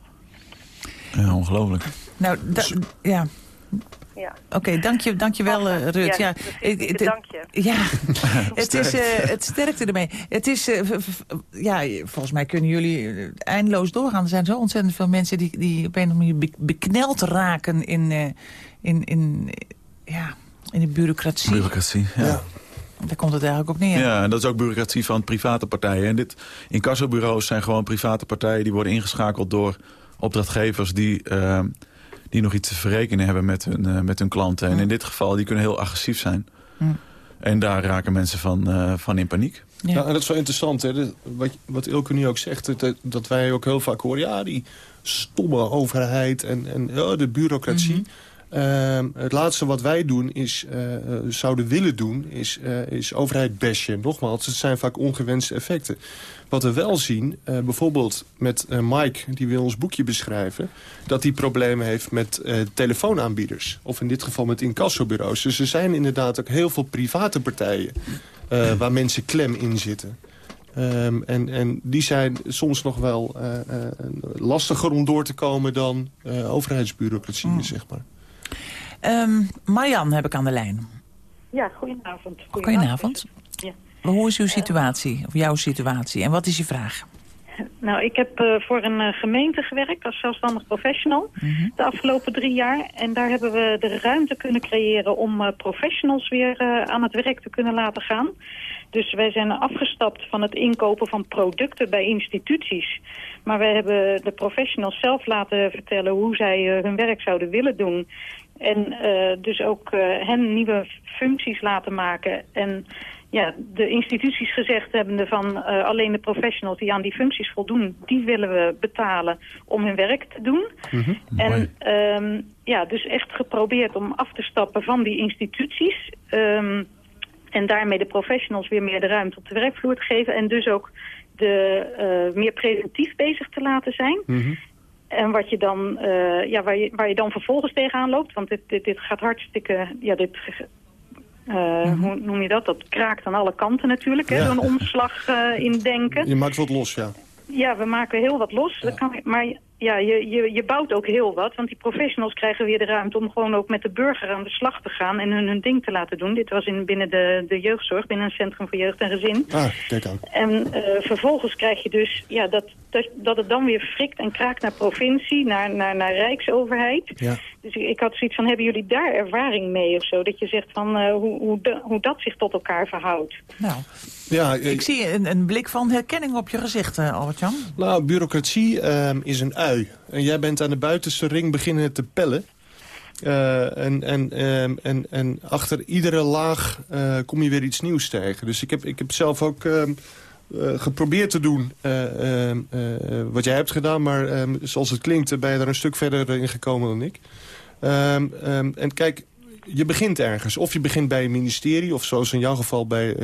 Ja, ongelooflijk. Nou, ja. Ja. Oké, okay, dank, je, dank je wel, uh, Rut. Ja, ik, dank je. Ja, [LAUGHS] het, is, uh, het sterkte ermee. Het is, uh, ja, volgens mij kunnen jullie eindeloos doorgaan. Er zijn zo ontzettend veel mensen die, die op een of andere manier bekneld raken in, in, in, ja, in de bureaucratie. Bureaucratie, ja. Daar komt het eigenlijk op neer. Ja, en dat is ook bureaucratie van private partijen. En dit incassobureaus zijn gewoon private partijen... die worden ingeschakeld door opdrachtgevers die, uh, die nog iets te verrekenen hebben met hun, uh, met hun klanten. En in dit geval, die kunnen heel agressief zijn. En daar raken mensen van, uh, van in paniek. Ja. en dat is wel interessant, hè? wat, wat Ilke nu ook zegt, dat, dat wij ook heel vaak horen... ja, die stomme overheid en, en ja, de bureaucratie... Mm Ehm, het laatste wat wij doen is, uh, zouden willen doen, is, uh, is overheid bashen. Nogmaals, het zijn vaak ongewenste effecten. Wat we wel zien, uh, bijvoorbeeld met Mike, die wil ons boekje beschrijven... dat hij problemen heeft met telefoonaanbieders. Of in dit geval met incassobureaus. Dus er zijn inderdaad ook heel veel private partijen... waar mensen klem in zitten. Um, en, en die zijn soms nog wel lastiger om door te komen dan overheidsbureaucratie, mm. zeg maar. Um, Marian heb ik aan de lijn. Ja, goedenavond. Goedenavond. Ja. Hoe is uw situatie, of jouw situatie, en wat is je vraag? Nou, ik heb uh, voor een uh, gemeente gewerkt als zelfstandig professional mhm. de afgelopen drie jaar. En daar hebben we de ruimte kunnen creëren om uh, professionals weer aan het werk te kunnen laten gaan. Dus wij zijn afgestapt van het inkopen van producten bij instituties. Maar wij hebben de professionals zelf laten vertellen hoe zij hun werk zouden willen doen. En uh, dus ook uh, hen nieuwe functies laten maken. En ja, de instituties gezegd hebben van uh, alleen de professionals die aan die functies voldoen... die willen we betalen om hun werk te doen. Mm -hmm. En um, ja, dus echt geprobeerd om af te stappen van die instituties... Um, en daarmee de professionals weer meer de ruimte op de werkvloer te geven... en dus ook de, uh, meer preventief bezig te laten zijn. Mm -hmm. En wat je dan, uh, ja, waar, je, waar je dan vervolgens tegenaan loopt, want dit, dit, dit gaat hartstikke, ja, dit, uh, mm hoe noem je dat? Dat kraakt aan alle kanten natuurlijk, hè, zo'n omslag uh, in denken. Je maakt wat los, ja. Ja, we maken heel wat los. Ja. Dat kan, maar ja, je, je, je bouwt ook heel wat. Want die professionals krijgen weer de ruimte om gewoon ook met de burger aan de slag te gaan en hun, hun ding te laten doen. Dit was in, binnen de, de jeugdzorg, binnen een centrum voor jeugd en gezin. Ah, kijk aan. En uh, vervolgens krijg je dus ja, dat, dat, dat het dan weer frikt en kraakt naar provincie, naar, naar, naar rijksoverheid. Ja. Dus ik had zoiets van, hebben jullie daar ervaring mee of zo? Dat je zegt van uh, hoe, hoe, de, hoe dat zich tot elkaar verhoudt. Nou, ja, ik, ik zie een, een, blik van herkenning op je gezicht, uh, Albert-Jan. Nou, bureaucratie uh, is een En jij bent aan de buitenste ring beginnen te pellen. Uh, en, en, um, en, en achter iedere laag uh, kom je weer iets nieuws tegen. Dus ik heb, ik heb zelf ook uh, geprobeerd te doen ehm, wat jij hebt gedaan. Maar ehm, zoals het klinkt ben je er een stuk verder in gekomen dan ik. en kijk, je begint ergens. Of je begint bij een ministerie, of zoals in jouw geval bij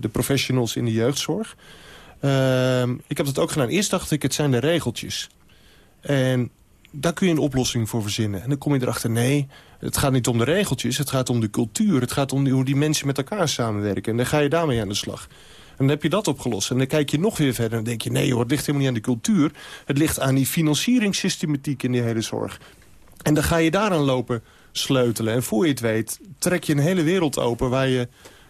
de professionals in de jeugdzorg. ik heb dat ook gedaan. Eerst dacht ik, het zijn de regeltjes. En daar kun je een oplossing voor verzinnen. En dan kom je erachter, nee, het gaat niet om de regeltjes. Het gaat om de cultuur. Het gaat om hoe die mensen met elkaar samenwerken. En dan ga je daarmee aan de slag. En dan heb je dat opgelost. En dan kijk je nog weer verder en denk je... nee hoor, het ligt helemaal niet aan de cultuur. Het ligt aan die financieringssystematiek in die hele zorg. En dan ga je daaraan lopen sleutelen. En voor je het weet trek je een hele wereld open... waar je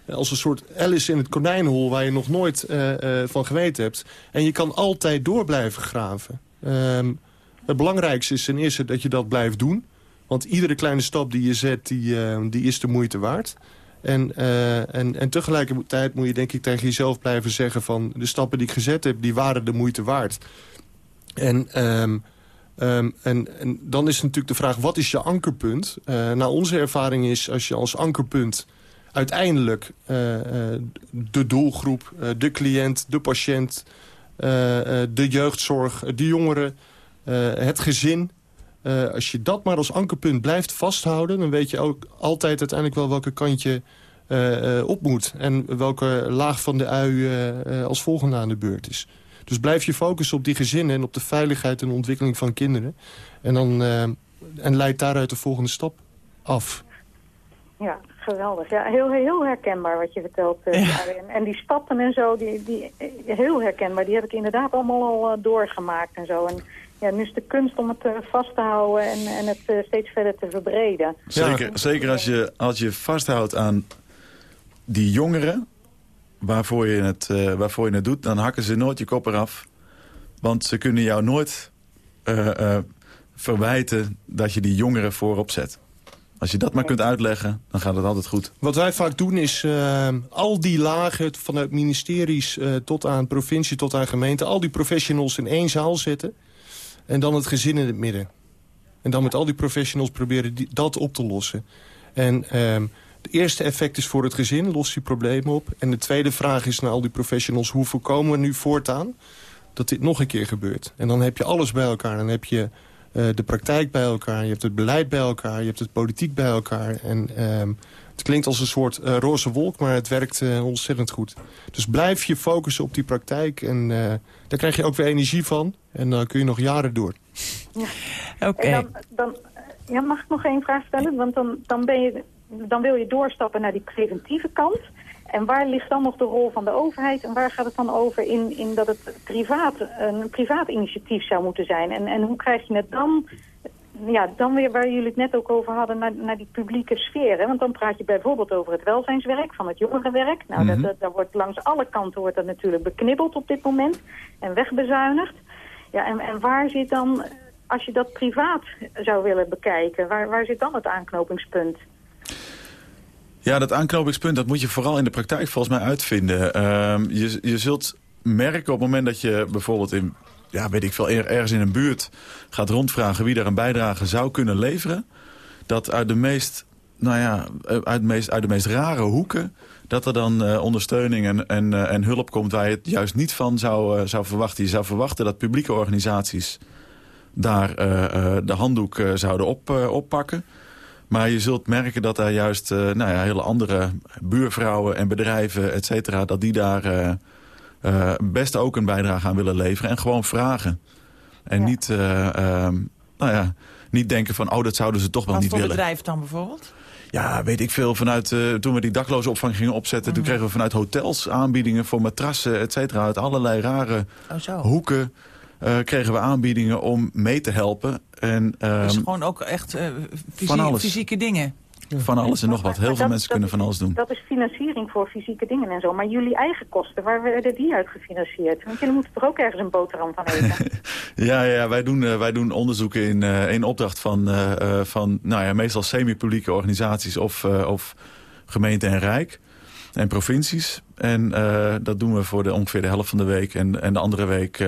als een soort Alice in het konijnenhol... waar je nog nooit uh, uh, van geweten hebt. En je kan altijd door blijven graven. Um, het belangrijkste is ten eerste dat je dat blijft doen. Want iedere kleine stap die je zet, die, uh, die is de moeite waard. En, uh, en, en tegelijkertijd moet je denk ik tegen jezelf blijven zeggen van... de stappen die ik gezet heb, die waren de moeite waard. En, um, um, en, en dan is natuurlijk de vraag, wat is je ankerpunt? Uh, onze ervaring is, als je als ankerpunt uiteindelijk de doelgroep, de cliënt, de patiënt... de jeugdzorg, de jongeren het gezin. Uh, als je dat maar als ankerpunt blijft vasthouden... dan weet je ook altijd uiteindelijk wel welke kant je uh, op moet. En welke laag van de ui als volgende aan de beurt is. Dus blijf je focussen op die gezinnen en op de veiligheid en ontwikkeling van kinderen. En, dan, uh, en leid daaruit de volgende stap af. Ja, geweldig. Ja, heel, heel herkenbaar wat je vertelt. Uh, en, en, die stappen en zo, die, die, heel herkenbaar. Die heb ik inderdaad allemaal al uh, doorgemaakt en zo. En ja, nu is de kunst om het uh, vast te houden en, en het steeds verder te verbreden. Zeker, zeker als, je, als je vasthoudt aan die jongeren waarvoor je, het, waarvoor je het doet... dan hakken ze nooit je kop eraf. Want ze kunnen jou nooit verwijten dat je die jongeren voorop zet. Als je dat maar kunt uitleggen, dan gaat het altijd goed. Wat wij vaak doen is uh, al die lagen vanuit ministeries uh, tot aan provincie tot aan gemeente... al die professionals in één zaal zetten en dan het gezin in het midden. En dan met al die professionals proberen die, dat op te lossen. En het eerste effect is voor het gezin, los die problemen op. En de tweede vraag is naar al die professionals... hoe voorkomen we nu voortaan dat dit nog een keer gebeurt? En dan heb je alles bij elkaar. Dan heb je uh, de praktijk bij elkaar, je hebt het beleid bij elkaar... je hebt het politiek bij elkaar. En uh, het klinkt als een soort uh, roze wolk, maar het werkt ontzettend goed. Dus blijf je focussen op die praktijk en daar krijg je ook weer energie van. En dan kun je nog jaren door. Ja. Oké. Okay. Dan, dan ja, mag ik nog één vraag stellen? Want dan, dan, ben je, dan wil je doorstappen naar die preventieve kant... En waar ligt dan nog de rol van de overheid? En waar gaat het dan over in, in dat het privaat, een privaat initiatief zou moeten zijn? En, en hoe krijg je het dan, ja, dan weer waar jullie het net ook over hadden, naar, naar die publieke sfeer? Hè? Want dan praat je bijvoorbeeld over het welzijnswerk van het jongerenwerk. Nou, mm -hmm. dat, dat, wordt langs alle kanten wordt dat natuurlijk beknibbeld op dit moment en wegbezuinigd. Ja, en, en waar zit dan, als je dat privaat zou willen bekijken, waar, waar zit dan het aanknopingspunt? Ja, dat aanknopingspunt dat moet je vooral in de praktijk volgens mij uitvinden. Uh, je, je zult merken op het moment dat je bijvoorbeeld in, ja, weet ik veel, ergens in een buurt gaat rondvragen wie daar een bijdrage zou kunnen leveren. Dat uit de meest, nou ja, uit de meest, uit de meest rare hoeken, dat er dan uh, ondersteuning en, en, uh, en hulp komt waar je het juist niet van zou, zou verwachten. Je zou verwachten dat publieke organisaties daar de handdoek zouden op, oppakken. Maar je zult merken dat daar juist nou ja, hele andere buurvrouwen en bedrijven, et cetera... dat die daar uh, best ook een bijdrage aan willen leveren. En gewoon vragen. En ja. niet, nou ja, niet denken van, oh, dat zouden ze toch wel Wat niet willen. Wat voor bedrijf dan bijvoorbeeld? Ja, weet ik veel. Vanuit, toen we die dakloze opvang gingen opzetten... Mm. toen kregen we vanuit hotels aanbiedingen voor matrassen, et cetera... uit allerlei rare oh, hoeken uh, kregen we aanbiedingen om mee te helpen. En, uh, dus gewoon ook echt fysie fysieke dingen? Van alles en nog wat. Heel maar veel dat, mensen kunnen van alles doen. Dat is financiering voor fysieke dingen en zo. Maar jullie eigen kosten, waar werden die uit gefinancierd? Want jullie moeten toch ook ergens een boterham van eten? [LAUGHS] ja, ja wij, doen, uh, wij doen onderzoeken in, uh, in opdracht van, uh, van nou ja, meestal semi-publieke organisaties of, of gemeente en rijk en provincies. En dat doen we voor de, ongeveer de helft van de week. En, en de andere week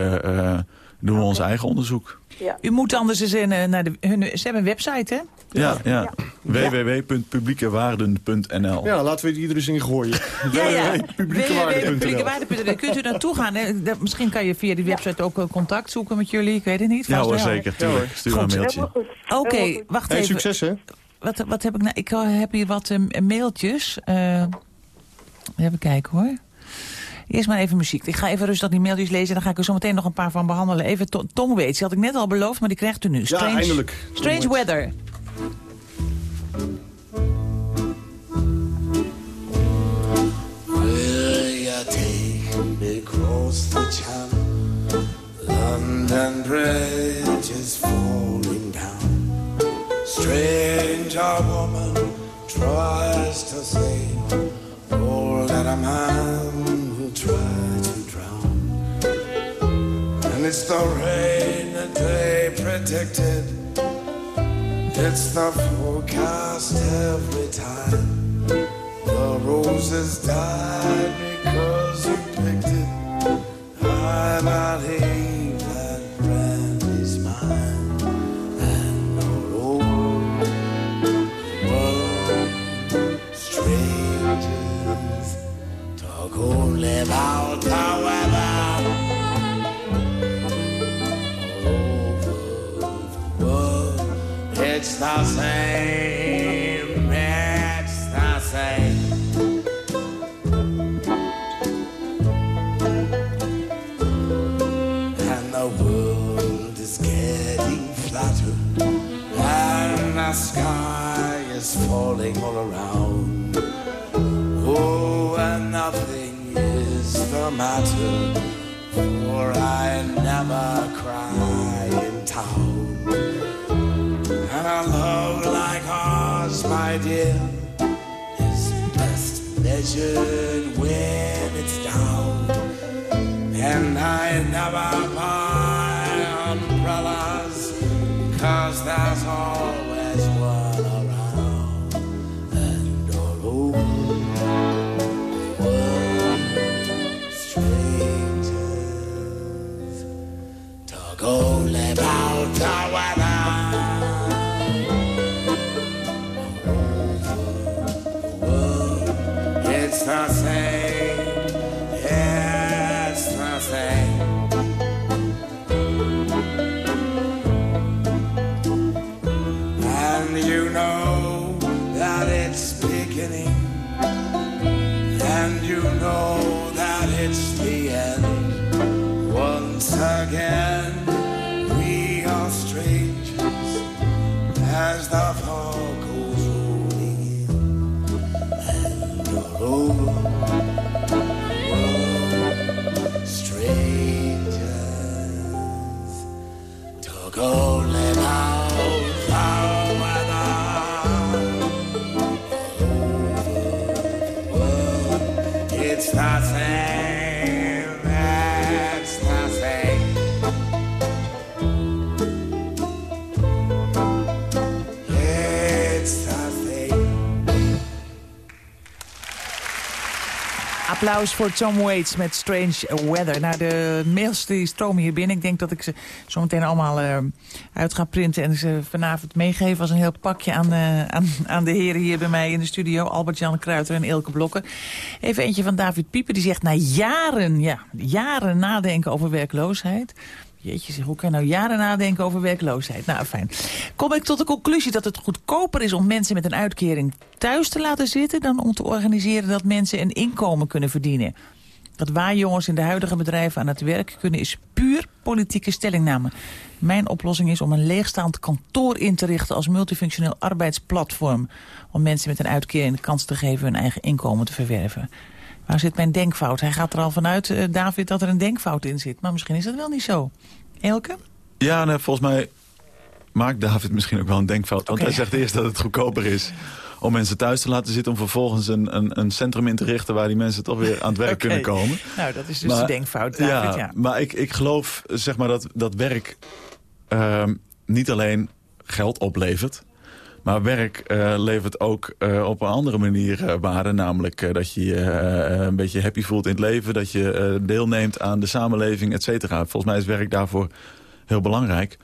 doen we ons eigen onderzoek. Ja. U moet anders eens in, naar de, hun, ze hebben een website, hè? Ja, ja. ja. www.publiekewaarden.nl Ja, laten we die er eens in gooien. ja, ja. [LAUGHS] www.publiekewaarden.nl Kunt u naartoe gaan? Hè? Misschien kan je via die website ook contact zoeken met jullie. Ik weet het niet. Ja hoor, zeker. Ja, hoor. Stuur Goed. een mailtje. Oké, okay, wacht hey, even. Succes, hè? Wat, wat heb ik nou? Ik heb hier wat uh, mailtjes. Uh, even kijken, hoor. Eerst maar even muziek. Ik ga even rustig die mailtjes lezen. Dan ga ik er zo meteen nog een paar van behandelen. Even to Tom Waits. Die had ik net al beloofd, maar die krijgt u nu. Strange, ja, eindelijk. Strange Weather. Will you take me across the channel? London Bridge is falling down. Stranger woman tries to say all that a man try to drown. And it's the rain that they predicted. It's the forecast every time. The roses died because you picked it. I believe that same ecstasy. And the world is getting flatter, and the sky is falling all around. Oh, and nothing is the matter, for I never. Dear, is best measured when it's down. And I never high Applaus voor Tom Waits met Strange Weather. Nou, de mails die stromen hier binnen. Ik denk dat ik ze zo meteen allemaal eh, uit ga printen... en ze vanavond meegeven als een heel pakje aan, eh, aan, aan de heren hier bij mij in de studio. Albert-Jan Kruiter en Ilke Blokker. Even eentje van David Pieper, die zegt... na jaren, ja, jaren nadenken over werkloosheid... Jeetje, zeg, hoe kan je nou jaren nadenken over werkloosheid? Nou, fijn. Kom ik tot de conclusie dat het goedkoper is om mensen met een uitkering thuis te laten zitten... dan om te organiseren dat mensen een inkomen kunnen verdienen. Dat waar jongens in de huidige bedrijven aan het werk kunnen... is puur politieke stellingname. Mijn oplossing is om een leegstaand kantoor in te richten... als multifunctioneel arbeidsplatform. Om mensen met een uitkering de kans te geven hun eigen inkomen te verwerven. Waar zit mijn denkfout? Hij gaat er al vanuit, eh, David, dat er een denkfout in zit. Maar misschien is dat wel niet zo. Elke? Ja, nee, volgens mij maakt David misschien ook wel een denkfout. Want hij zegt eerst dat het goedkoper is om mensen thuis te laten zitten... om vervolgens een, een, een centrum in te richten... waar die mensen toch weer aan het werk [LAUGHS] kunnen komen. Nou, dat is dus Maar- de denkfout, David. Ja, maar ik, ik geloof zeg maar, dat, dat werk ehm, niet alleen geld oplevert... maar werk eh, levert ook eh, op een andere manier eh, waarde. Namelijk dat je je een beetje happy voelt in het leven... dat je deelneemt aan de samenleving, et cetera. Volgens mij is werk daarvoor heel belangrijk.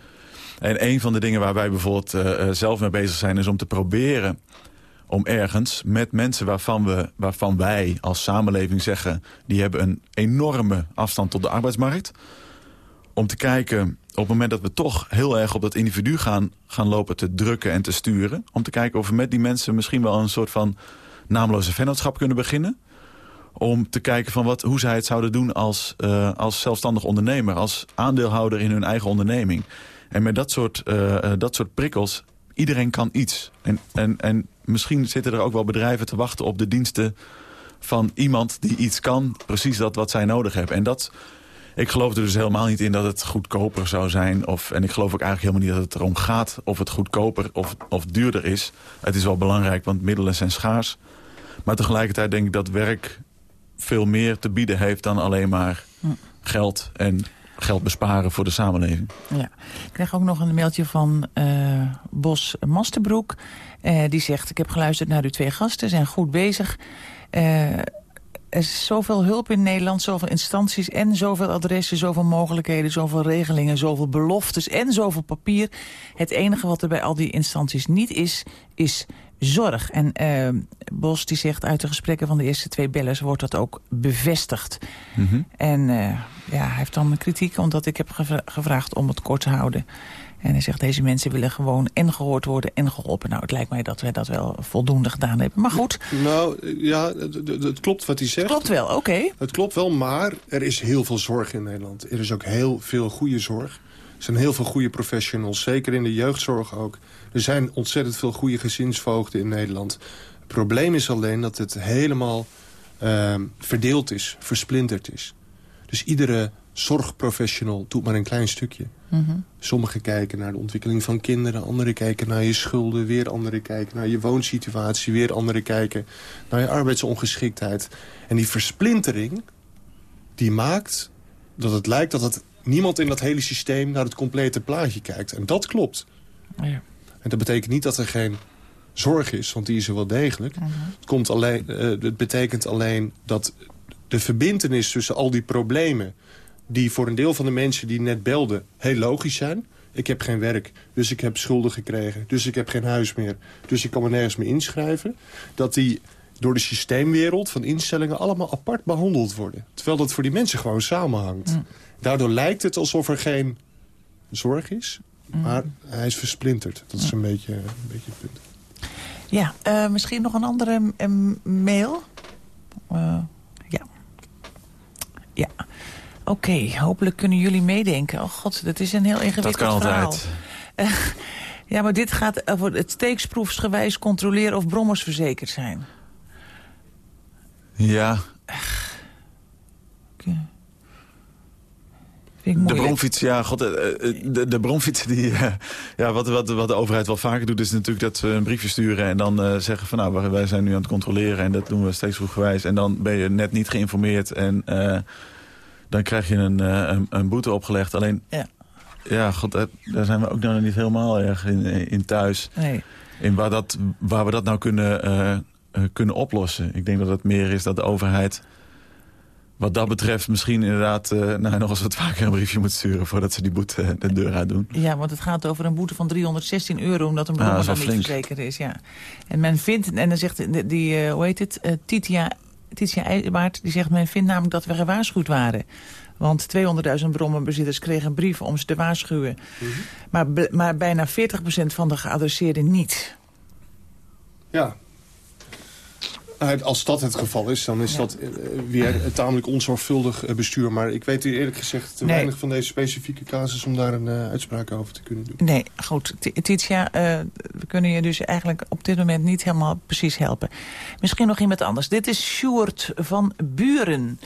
En een van de dingen waar wij bijvoorbeeld zelf mee bezig zijn... is om te proberen om ergens met mensen waarvan, we, waarvan wij als samenleving zeggen... die hebben een enorme afstand tot de arbeidsmarkt... om te kijken op het moment dat we toch heel erg op dat individu gaan, gaan lopen te drukken en te sturen... om te kijken of we met die mensen misschien wel een soort van naamloze vennootschap kunnen beginnen... om te kijken van wat, hoe zij het zouden doen als, eh, als zelfstandig ondernemer... als aandeelhouder in hun eigen onderneming. En met dat soort, eh, eh, dat soort prikkels, iedereen kan iets. En, en, en misschien zitten er ook wel bedrijven te wachten op de diensten van iemand die iets kan. Precies dat wat zij nodig hebben. En dat, ik geloof er dus helemaal niet in dat het goedkoper zou zijn. Of, en ik geloof ook eigenlijk helemaal niet dat het erom gaat of het goedkoper of, of duurder is. Het is wel belangrijk, want middelen zijn schaars. Maar tegelijkertijd denk ik dat werk veel meer te bieden heeft dan alleen maar geld en geld besparen voor de samenleving. Ja. Ik krijg ook nog een mailtje van eh, Bos Masterbroek. Eh, die zegt, ik heb geluisterd naar uw twee gasten, zijn goed bezig. Eh, er is zoveel hulp in Nederland, zoveel instanties en zoveel adressen, zoveel mogelijkheden, zoveel regelingen, zoveel beloftes en zoveel papier. Het enige wat er bij al die instanties niet is, is zorg. En eh, Bos die zegt uit de gesprekken van de eerste twee bellers wordt dat ook bevestigd. En eh, ja, hij heeft dan kritiek omdat ik heb gevra- gevraagd om het kort te houden. En hij zegt, deze mensen willen gewoon en gehoord worden en geholpen. Nou, het lijkt mij dat wij dat wel voldoende gedaan hebben. Maar goed, Nou, ja, het- klopt wat hij zegt. klopt wel, oké. Het klopt wel, maar er is heel veel zorg in Nederland. Er is ook heel veel goede zorg. Er zijn heel veel goede professionals, zeker in de jeugdzorg ook. Er zijn ontzettend veel goede gezinsvoogden in Nederland. Het probleem is alleen dat het helemaal ehm, verdeeld is, versplinterd is. Dus iedere zorgprofessional doet maar een klein stukje. Mhm. Sommigen kijken naar de ontwikkeling van kinderen. Anderen kijken naar je schulden. Weer anderen kijken naar je woonsituatie. Weer anderen kijken naar je arbeidsongeschiktheid. En die versplintering, die maakt dat het lijkt dat het niemand in dat hele systeem naar het complete plaatje kijkt. En dat klopt. Ja. En dat betekent niet dat er geen zorg is, want die is er wel degelijk. het, komt alleen, eh, het betekent alleen dat de verbindenis tussen al die problemen... die voor een deel van de mensen die net belden heel logisch zijn... ik heb geen werk, dus ik heb schulden gekregen... dus ik heb geen huis meer, dus ik kan me nergens meer inschrijven... dat die door de systeemwereld van instellingen allemaal apart behandeld worden. Terwijl dat voor die mensen gewoon samenhangt. Daardoor lijkt het alsof er geen zorg is, maar hij is versplinterd. Dat is een beetje, een beetje het punt. Ja, eh, misschien nog een andere mail. Eh, ja. Ja. Oké, hopelijk kunnen jullie meedenken. Oh god, dat is een heel ingewikkeld Dat kan verhaal. altijd. [LAUGHS] Eh, ja, maar dit gaat over het steeksproefsgewijs controleren of brommers verzekerd zijn. Ja, ik de bromfiets, ja, god, eh, eh, de, de bromfietsen die, eh, ja, wat, wat, wat de overheid wel vaker doet, is natuurlijk dat we een briefje sturen en dan eh, zeggen van nou, wij- wij zijn nu aan het controleren en dat doen we steeds vroeggewijs. En dan ben je net niet geïnformeerd en eh, dan krijg je een, eh, een, een boete opgelegd. Alleen, Ja. ja, god, daar zijn we ook nog niet helemaal erg in, in thuis. Nee. In waar, dat, waar we dat nou kunnen, eh, eh, kunnen oplossen. Ik denk dat het meer is dat de overheid wat dat betreft misschien inderdaad eh, nou, nog eens wat vaker een briefje moet sturen... voordat ze die boete eh, de deur uit doen. Ja, want het gaat over een boete van 316 euro... omdat een Ah, dan wel niet verzekerd is. Ja. En men vindt, en dan zegt die, eh, hoe heet het, eh, Titia, Titia Eijwaard... die zegt, men vindt namelijk dat we gewaarschuwd waren. Want 200.000 brommenbezitters kregen een brief om ze te waarschuwen. maar, be- maar bijna 40% van de geadresseerden niet. Ja. Nou, Als dat het geval is, dan is dat eh, weer een tamelijk onzorgvuldig eh, bestuur. Maar ik weet eerlijk gezegd te Nee. weinig van deze specifieke casus... om daar een eh, uitspraak over te kunnen doen. Nee, goed. Titia, we kunnen je dus eigenlijk op dit moment niet helemaal precies helpen. Misschien nog iemand anders. Dit is Sjoerd van Buren.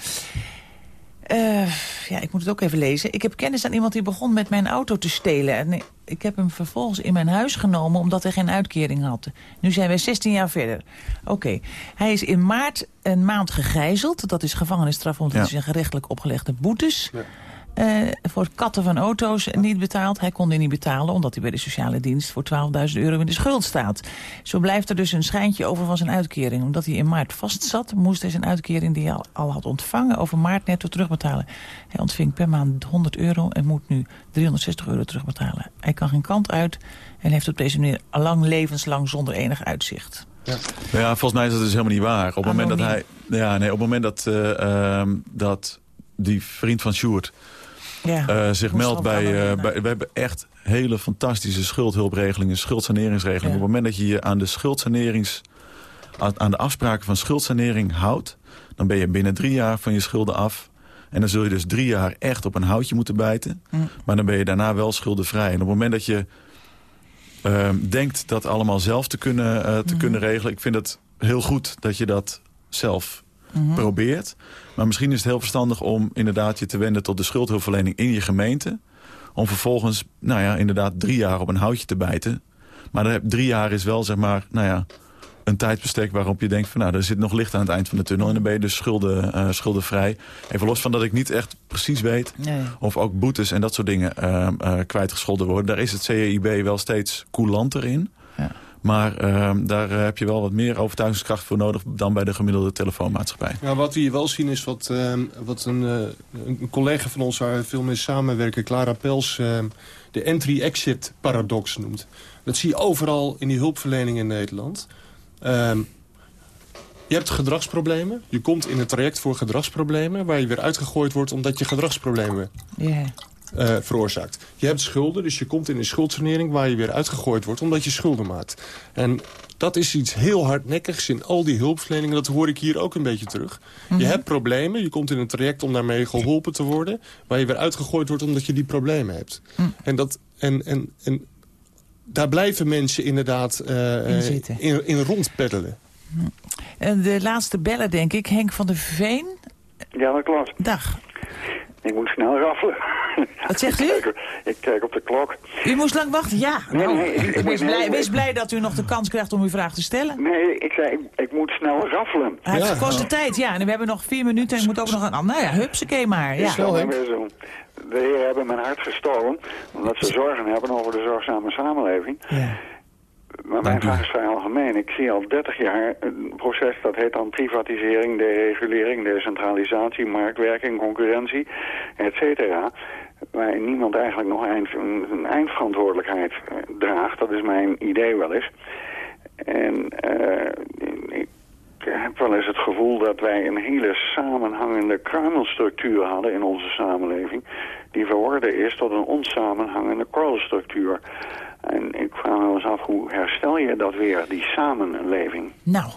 Eh, ja, ik moet het ook even lezen. Ik heb kennis aan iemand die begon met mijn auto te stelen. En ik heb hem vervolgens in mijn huis genomen omdat hij geen uitkering had. Nu zijn wij 16 jaar verder. Oké. Hij is in maart een maand gegijzeld. Dat is gevangenisstraf, want het Ja. is een gerechtelijk opgelegde boetes. Eh, voor het katten van auto's niet betaald. Hij kon die niet betalen omdat hij bij de sociale dienst voor 12.000 euro in de schuld staat. Zo blijft er dus een schijntje over van zijn uitkering. Omdat hij in maart vastzat, moest hij zijn uitkering die hij al, al had ontvangen over maart netto terugbetalen. Hij ontving per maand 100 euro en moet nu 360 euro terugbetalen. Hij kan geen kant uit en heeft op deze manier lang levenslang zonder enig uitzicht. Nou Ja, volgens mij is dat dus helemaal niet waar. Op het moment dat hij, ja, nee, op het moment dat, eh, ehm, dat die vriend van Sjoerd Ja, eh, zich meldt bij, bij... We hebben echt hele fantastische schuldhulpregelingen, schuldsaneringsregelingen. Ja. Op het moment dat je je aan de schuldsanerings... aan de afspraken van schuldsanering houdt... dan ben je binnen drie jaar van je schulden af... En dan zul je dus drie jaar echt op een houtje moeten bijten. Mm. Maar dan ben je daarna wel schuldenvrij. En op het moment dat je ehm, denkt dat allemaal zelf te, kunnen, eh, te kunnen regelen... ik vind het heel goed dat je dat zelf Mhm. probeert. Maar misschien is het heel verstandig om inderdaad je te wenden... tot de schuldhulpverlening in je gemeente. Om vervolgens, nou ja, inderdaad drie jaar op een houtje te bijten. Maar drie jaar is wel, zeg maar, nou ja... een tijdsbestek waarop je denkt van... nou, er zit nog licht aan het eind van de tunnel... en dan ben je dus schulden, eh, schuldenvrij. Even los van dat ik niet echt precies weet... Nee. of ook boetes en dat soort dingen eh, kwijtgescholden worden. Daar is het CEIB wel steeds coulanter in. Maar eh, daar eh, heb je wel wat meer overtuigingskracht voor nodig... dan bij de gemiddelde telefoonmaatschappij. Ja, wat we hier wel zien is wat, ehm, wat een, eh, een collega van ons waar we veel mee samenwerken, Clara Pels, ehm, de entry-exit paradox noemt. Dat zie je overal in die hulpverlening in Nederland. Ehm, je hebt gedragsproblemen. Je komt in een traject voor gedragsproblemen... waar je weer uitgegooid wordt omdat je gedragsproblemen Ja. Eh, veroorzaakt. Je hebt schulden, dus je komt in een schuldsanering... waar je weer uitgegooid wordt omdat je schulden maakt. En dat is iets heel hardnekkigs in al die hulpverleningen. Dat hoor ik hier ook een beetje terug. Je hebt problemen, je komt in een traject om daarmee geholpen te worden... waar je weer uitgegooid wordt omdat je die problemen hebt. En, dat, en, en, en daar blijven mensen inderdaad eh, In eh, zitten. in, in rondpeddelen. En de laatste beller, denk ik, Henk van der Veen. Ja, dat klopt. Dag. Ik moet snel raffelen. Wat zegt u? ik, kijk, ik kijk op de klok. U moest lang wachten? Ja. Nee, Nou, nee, ik- ik- wees, nee, blij, wees blij dat u nog de kans krijgt om uw vraag te stellen. Nee, ik zei, ik, ik moet snel raffelen. Hij heeft gekozen tijd, ja. En we hebben nog vier minuten en ik moet ook nog een... Nou ja, hupsakee maar. Ja. Snel. De heren hebben mijn hart gestolen, omdat ze zorgen hebben over de zorgzame samenleving. Maar mijn vraag is vrij algemeen. Ik zie al 30 jaar een proces dat heet dan privatisering, deregulering, decentralisatie, marktwerking, concurrentie, et cetera. Waarin niemand eigenlijk nog eind, een, een eindverantwoordelijkheid eh, draagt. Dat is mijn idee wel eens. En eh, ik heb wel eens het gevoel dat wij een hele samenhangende kruimelstructuur hadden in onze samenleving. Die verworden is tot een onsamenhangende korrelstructuur. En ik vraag me wel eens af, hoe herstel je dat weer, die samenleving? Nou,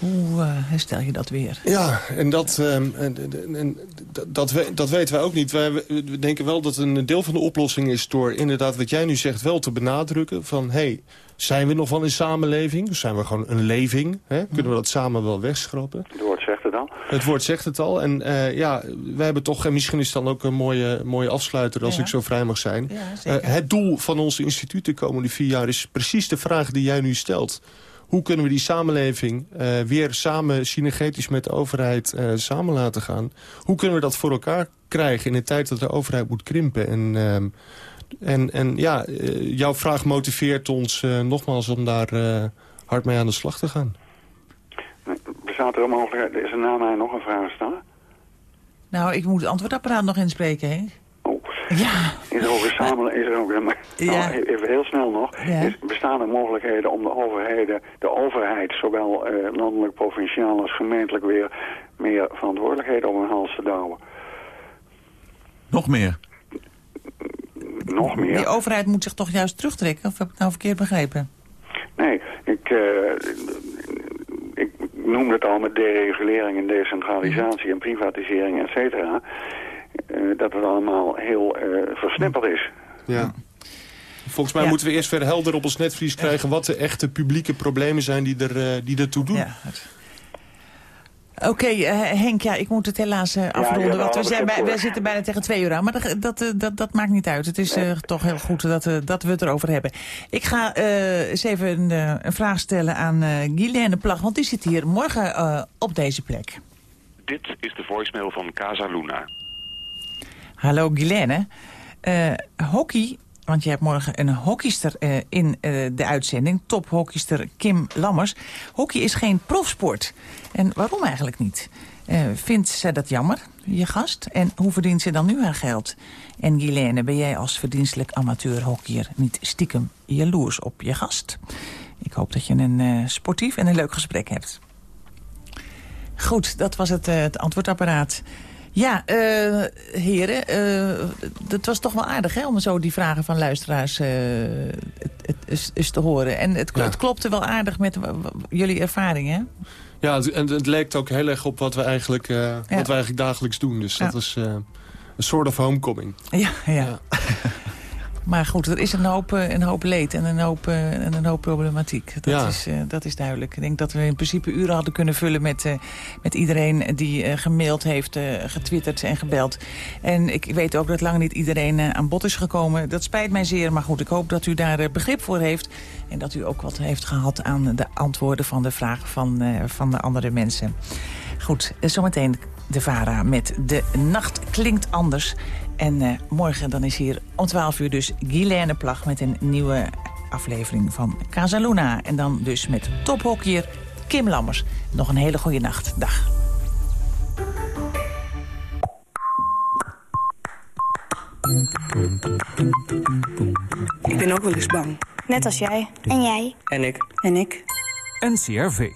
hoe eh, herstel je dat weer? Ja, en dat, ehm, en, en- en dat, dat, we- dat weten wij ook niet. Wij, we denken wel dat een deel van de oplossing is door inderdaad wat jij nu zegt wel te benadrukken. Van, hey, zijn we nog wel een samenleving? Zijn we gewoon een leving? Hè? Kunnen we dat samen wel wegschrappen? Het woord zegt het al. Het woord zegt het al. En eh, ja, wij hebben toch, en misschien is het dan ook een mooie, mooie afsluiter als Ja. ik zo vrij mag zijn. Ja. Eh, het doel van ons instituut de komende vier jaar is precies de vraag die jij nu stelt. Hoe kunnen we die samenleving eh, weer samen synergetisch met de overheid eh, samen laten gaan? Hoe kunnen we dat voor elkaar krijgen in een tijd dat de overheid moet krimpen? En, ehm, en, en ja, eh, jouw vraag motiveert ons eh, nogmaals om daar eh, hard mee aan de slag te gaan. Bestaat er een mogelijkheid, is er na mij nog een vraag stellen? Nou, ik moet het antwoordapparaat nog inspreken, hè? Ja. Is er ook een is er ook een, Ja. nou, even heel snel nog, Ja. is, bestaan er mogelijkheden om de overheden, de overheid, zowel eh, landelijk, provinciaal als gemeentelijk weer meer verantwoordelijkheden om hun hals te douwen? Nog meer. Nog meer? Die overheid moet zich toch juist terugtrekken? Of heb ik het nou verkeerd begrepen? Nee, ik, eh, ik noemde het al met deregulering en decentralisatie en privatisering, et cetera. Eh, dat het allemaal heel eh, versnipperd is. Ja. Volgens mij Ja. moeten we eerst weer helder op ons netvlies krijgen... wat de echte publieke problemen zijn die, er, eh, die ertoe doen. Ja. Oké, eh, Henk, ja, ik moet het helaas afronden. ja, want we, zijn bij, we zitten bijna tegen twee uur aan. Maar dat, dat, dat, dat maakt niet uit. Het is eh, toch heel goed dat, eh, dat we het erover hebben. Ik ga eh, eens even een, eh, een vraag stellen aan eh Guylaine Plag. Want die zit hier morgen eh, op deze plek. Dit is de voicemail van Casa Luna. Hallo Guylaine. Eh, hockey, want je hebt morgen een hockeyster eh, in eh, de uitzending. Tophockeyster Kim Lammers. Hockey is geen profsport. En waarom eigenlijk niet? Vindt ze dat jammer, je gast? En hoe verdient ze dan nu haar geld? En Guylaine, ben jij als verdienstelijk amateurhockeyer niet stiekem jaloers op je gast? Ik hoop dat je een sportief en een leuk gesprek hebt. Goed, dat was het, het antwoordapparaat. Ja, eh, heren, eh, dat was toch wel aardig hè, om zo die vragen van luisteraars eh, het, het, eens- eens te horen. En het, Ja. het klopte wel aardig met jullie ervaring, hè? Ja, het, en het lijkt ook heel erg op wat we eigenlijk, eh, wat we eigenlijk dagelijks doen. Dus dat is eh, een soort of homecoming. Ja, ja. [LAUGHS] Maar goed, er is een hoop, eh, een hoop leed en een hoop, eh, en een hoop problematiek. Dat, Ja. is, eh, dat is duidelijk. Ik denk dat we in principe uren hadden kunnen vullen met, met iedereen die gemaild heeft, getwitterd en gebeld. En ik weet ook dat lang niet iedereen aan bod is gekomen. Dat spijt mij zeer, maar goed, ik hoop dat u daar begrip voor heeft. En dat u ook wat heeft gehad aan de antwoorden van de vragen van, van de andere mensen. Goed, zometeen de VARA met De Nacht Klinkt Anders. En eh, morgen dan is hier om 12 uur dus Guylaine Plag... met een nieuwe aflevering van Casa Luna. En dan dus met tophockeyer Kim Lammers. Nog een hele goede nacht. Dag. Ik ben ook wel eens bang. Net als jij. En jij. En ik. En ik. NCRV.